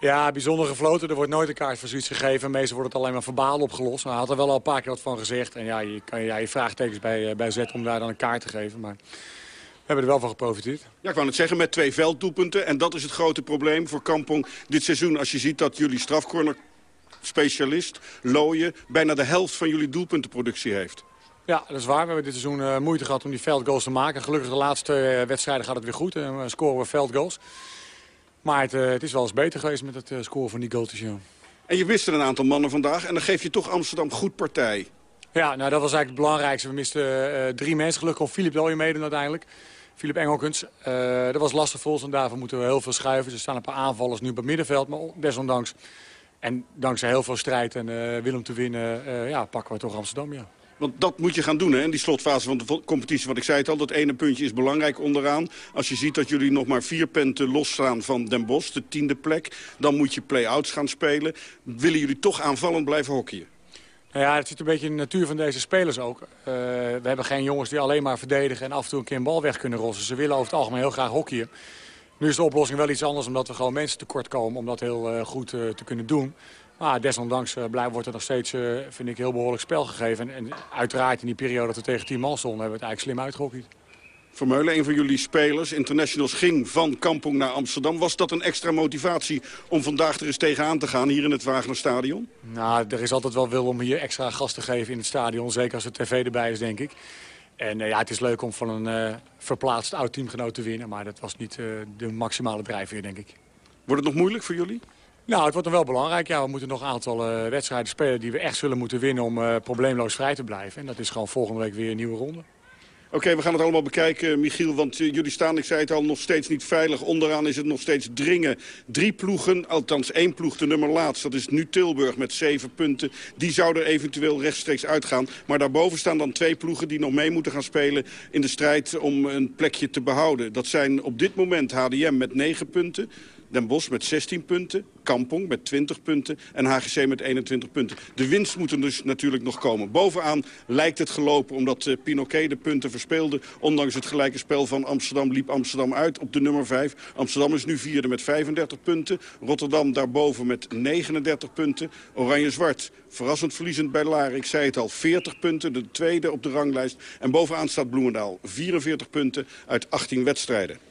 Ja, bijzonder gefloten. Er wordt nooit een kaart voor zoiets gegeven. Meestal wordt het alleen maar verbaal opgelost. Hij had er wel al een paar keer wat van gezegd. En ja, je kan ja, je vraagtekens bij, eh, bij zetten om daar dan een kaart te geven. Maar we hebben er wel van geprofiteerd. Ja, ik wou het zeggen, met twee velddoelpunten. En dat is het grote probleem voor Kampong dit seizoen. Als je ziet dat jullie strafcorner specialist, Looien... bijna de helft van jullie doelpuntenproductie heeft. Ja, dat is waar. We hebben dit seizoen uh, moeite gehad om die veldgoals te maken. Gelukkig de laatste uh, wedstrijden gaat het weer goed. En scoren we veldgoals. Maar het, uh, het, is wel eens beter geweest met het scoren van die goaltjes. En je wist er een aantal mannen vandaag. En dan geef je toch Amsterdam goed partij. Ja, nou dat was eigenlijk het belangrijkste. We misten drie mensen. Gelukkig kon Filip Looyen meedoen uiteindelijk. Filip Engelkens. dat was lastig voor ons en daarvoor moeten we heel veel schuiven. Er staan een paar aanvallers nu op het middenveld. Maar desondanks en dankzij heel veel strijd en uh, Willem te winnen, uh, ja, pakken we toch Amsterdam, ja. Want dat moet je gaan doen, hè? In die slotfase van de competitie. Want ik zei het al, dat ene puntje is belangrijk onderaan. Als je ziet dat jullie nog maar vier punten losstaan van Den Bosch, de tiende plek... dan moet je play-outs gaan spelen. Willen jullie toch aanvallend blijven hockeyen? Nou ja, het zit een beetje in de natuur van deze spelers ook. Uh, we hebben geen jongens die alleen maar verdedigen en af en toe een keer een bal weg kunnen rossen. Ze willen over het algemeen heel graag hockeyen. Nu is de oplossing wel iets anders, omdat we gewoon mensen tekort komen om dat heel uh, goed uh, te kunnen doen. Maar desondanks blijft, wordt er nog steeds, vind ik, heel behoorlijk spel gegeven. En, uiteraard in die periode dat we tegen 10 man stonden, hebben we het eigenlijk slim uitgehockeyd. Vermeulen, een van jullie spelers, internationals, ging van Kampong naar Amsterdam. Was dat een extra motivatie om vandaag er eens tegenaan te gaan hier in het Wagnerstadion? Nou, er is altijd wel wil om hier extra gas te geven in het stadion. Zeker als de tv erbij is, denk ik. En uh, ja, het is leuk om van een uh, verplaatst oud-teamgenoot te winnen. Maar dat was niet uh, de maximale drijfveer, denk ik. Wordt het nog moeilijk voor jullie? Nou, het wordt dan wel belangrijk. Ja, we moeten nog een aantal wedstrijden spelen die we echt zullen moeten winnen om probleemloos vrij te blijven. En dat is gewoon volgende week weer een nieuwe ronde. Oké, we gaan het allemaal bekijken, Michiel. Want uh, jullie staan, ik zei het al, nog steeds niet veilig. Onderaan is het nog steeds dringen. Drie ploegen, althans één ploeg, de nummer laatst. Dat is nu Tilburg met zeven punten. Die zouden eventueel rechtstreeks uitgaan. Maar daarboven staan dan twee ploegen die nog mee moeten gaan spelen... in de strijd om een plekje te behouden. Dat zijn op dit moment HDM met negen punten. Den Bosch met 16 punten, Kampong met 20 punten en HGC met 21 punten. De winst moet er dus natuurlijk nog komen. Bovenaan lijkt het gelopen omdat uh, Pinoquet de punten verspeelde. Ondanks het gelijke spel van Amsterdam liep Amsterdam uit op de nummer 5. Amsterdam is nu vierde met 35 punten. Rotterdam daarboven met 39 punten. Oranje-Zwart verrassend verliezend bij Laren. Ik zei het al, 40 punten, de tweede op de ranglijst. En bovenaan staat Bloemendaal, 44 punten uit 18 wedstrijden.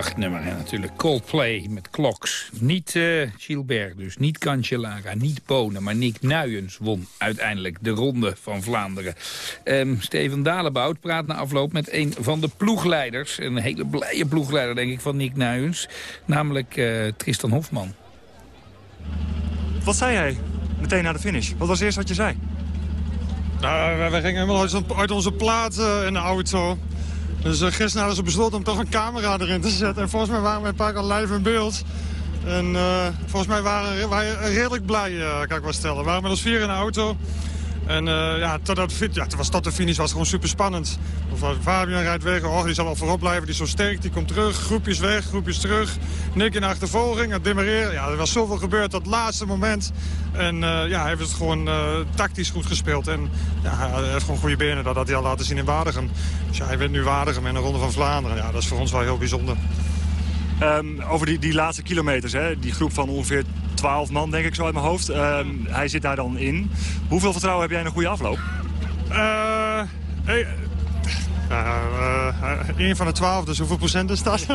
Prachtnummer hè, natuurlijk. Coldplay met Clocks. Niet uh, Gilbert dus, niet Cancellara, niet Bonen, maar Nick Nuyens won uiteindelijk de Ronde van Vlaanderen. Um, Steven Dalebout praat na afloop met een van de ploegleiders. Een hele blije ploegleider, denk ik, van Nick Nuyens. Namelijk uh, Tristan Hofman. Wat zei hij meteen na de finish? Wat was eerst wat je zei? Nou, we gingen helemaal uit onze plaat uh, in de auto. Dus uh, gisteren hadden ze besloten om toch een camera erin te zetten. En volgens mij waren we een paar keer live in beeld. En uh, volgens mij waren wij redelijk blij, uh, kan ik wel stellen. We waren met ons vier in de auto. En uh, ja, tot, dat, was, tot de finish was gewoon super spannend. Fabian rijdt weg, oh, die zal wel voorop blijven, die is zo sterk, die komt terug. Groepjes weg, groepjes terug. Nick in achtervolging, het demareren. Ja, er was zoveel gebeurd het laatste moment. En uh, ja, hij heeft het gewoon tactisch goed gespeeld. En ja, hij heeft gewoon goede benen, dat had hij al laten zien in Waregem. Dus ja, hij wint nu Waregem in de Ronde van Vlaanderen. Ja, dat is voor ons wel heel bijzonder. Um, over die, die laatste kilometers, hè? die groep van ongeveer 12 man, denk ik zo uit mijn hoofd. Um, hij zit daar dan in. Hoeveel vertrouwen heb jij in een goede afloop? Uh, hey, uh, uh, van de 12, dus hoeveel procent is dat? [LAUGHS]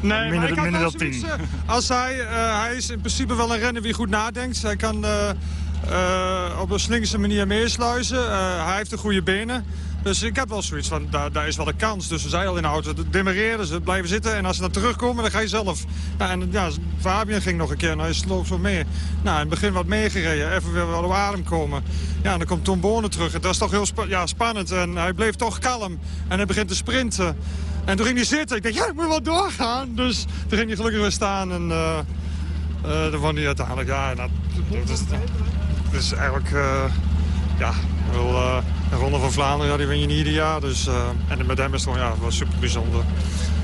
nee, minder, minder dan 10. als hij, hij is in principe wel een renner wie goed nadenkt. Hij kan op een slinkse manier meesluizen. hij heeft de goede benen. Dus ik heb wel zoiets van, daar, daar is wel een kans. Dus we zijn al in de auto, demareren, ze blijven zitten. En als ze dan terugkomen, dan ga je zelf. Ja, en ja, Fabian ging nog een keer en hij sloop zo mee. Nou, in het begin wat meegereden, even weer wel op adem komen. Ja, en dan komt Tom Bonen terug. Dat is toch heel ja, spannend. En hij bleef toch kalm. En hij begint te sprinten. En toen ging hij zitten. Ik dacht, ja, ik moet wel doorgaan. Dus toen ging hij gelukkig weer staan. En uh, dan won hij uiteindelijk, ja, dat, dat, is, dat eigenlijk, uh, ja, wel... De Ronde van Vlaanderen, ja, die win je niet ieder jaar. Dus, uh, en met hem is het gewoon ja, wel super bijzonder.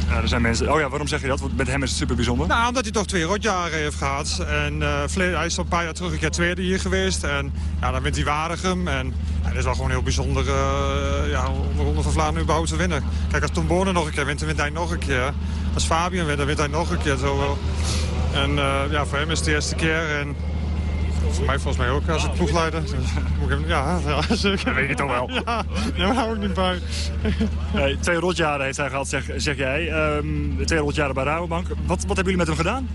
Ja, er zijn mensen... Oh ja, waarom zeg je dat? Met hem is het super bijzonder. Nou, omdat hij toch twee rotjaren heeft gehad. En uh, hij is al een paar jaar terug een keer tweede hier geweest. En ja, dan wint hij Waregem. En ja, dat is wel gewoon heel bijzonder uh, ja, om de Ronde van Vlaanderen überhaupt te winnen. Kijk, als Tom Bonen nog een keer wint, dan wint hij nog een keer. Als Fabian wint, dan wint hij nog een keer. Zo. En ja, voor hem is het de eerste keer. En voor mij volgens mij ook als het ploegleider. Ja, ja, zeker. Dat weet je toch wel. Ja, daar hou ik niet bij. Hey, twee rotjaren heeft hij gehad, zeg, zeg jij. Um, twee rotjaren bij Rabobank. Wat, wat hebben jullie met hem gedaan?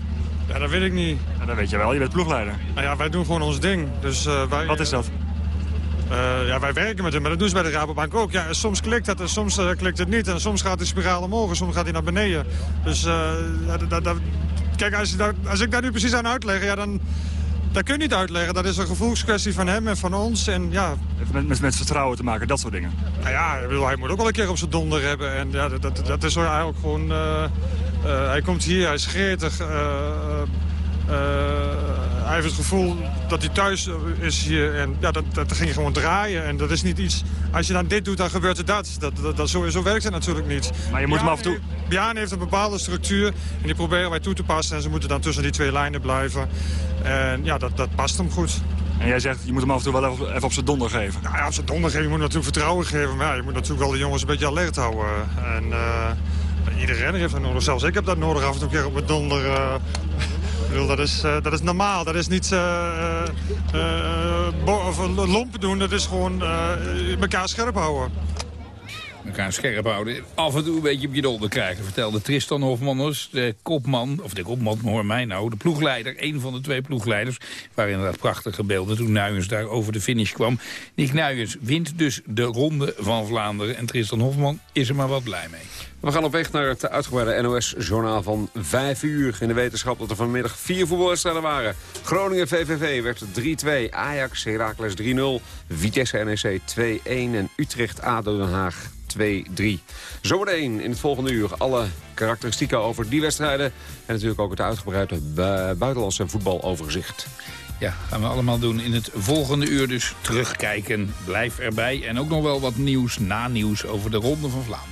Ja, dat weet ik niet. Ja, dat weet je wel, je bent ploegleider. Nou ja, wij doen gewoon ons ding. Dus, uh, wij, wat is dat? Uh, ja, wij werken met hem, maar dat doen ze bij de Rabobank ook. Ja, soms klikt het en soms uh, klikt het niet. En soms gaat de spiraal omhoog en soms gaat hij naar beneden. Dus ja, kijk, als, als ik daar nu precies aan uitleg, ja, dan dat kun je niet uitleggen. Dat is een gevoelskwestie van hem en van ons. En, ja. met, met, met vertrouwen te maken, dat soort dingen. Nou ja, hij moet ook wel een keer op zijn donder hebben. En ja, dat, dat, dat is eigenlijk gewoon... Uh, uh, hij komt hier, hij is gretig. Uh, hij heeft het gevoel dat hij thuis is hier. En ja, dat, dat ging gewoon draaien. En dat is niet iets... Als je dan dit doet, dan gebeurt er dat. dat, dat, dat zo, zo werkt het natuurlijk niet. Maar je moet hem af en toe... Heeft een bepaalde structuur. En die proberen wij toe te passen. En ze moeten dan tussen die twee lijnen blijven. En ja, dat, dat past hem goed. En jij zegt, je moet hem af en toe wel even, op zijn donder geven. Nou ja, op zijn donder geven. Je moet natuurlijk vertrouwen geven. Maar ja, je moet natuurlijk wel de jongens een beetje alert houden. En uh, iedere renner heeft dat nodig. Zelfs ik heb dat nodig af en toe een keer op mijn donder... Uh, dat, is, uh, dat is normaal. Dat is niet uh, lompen doen. Dat is gewoon elkaar scherp houden elkaar scherp houden. Af en toe een beetje op je donder krijgen, vertelde Tristan Hofmanners, de kopman, of de kopman, hoor mij nou, de ploegleider, een van de twee ploegleiders. Waren inderdaad prachtige beelden toen Nuyens daar over de finish kwam. Nick Nuyens wint dus de ronde van Vlaanderen en Tristan Hofman is er maar wat blij mee. We gaan op weg naar het uitgebreide NOS-journaal van 5 uur. In de wetenschap dat er vanmiddag vier voetbalwedstrijden waren. Groningen-VVV werd 3-2. Ajax, Heracles 3-0. Vitesse NEC 2-1. En Utrecht-ADO Den Haag 2-3. Zometeen in het volgende uur alle karakteristieken over die wedstrijden. En natuurlijk ook het uitgebreide buitenlandse voetbaloverzicht. Ja, gaan we allemaal doen in het volgende uur. Dus terugkijken, blijf erbij. En ook nog wel wat nieuws, na nieuws over de Ronde van Vlaanderen.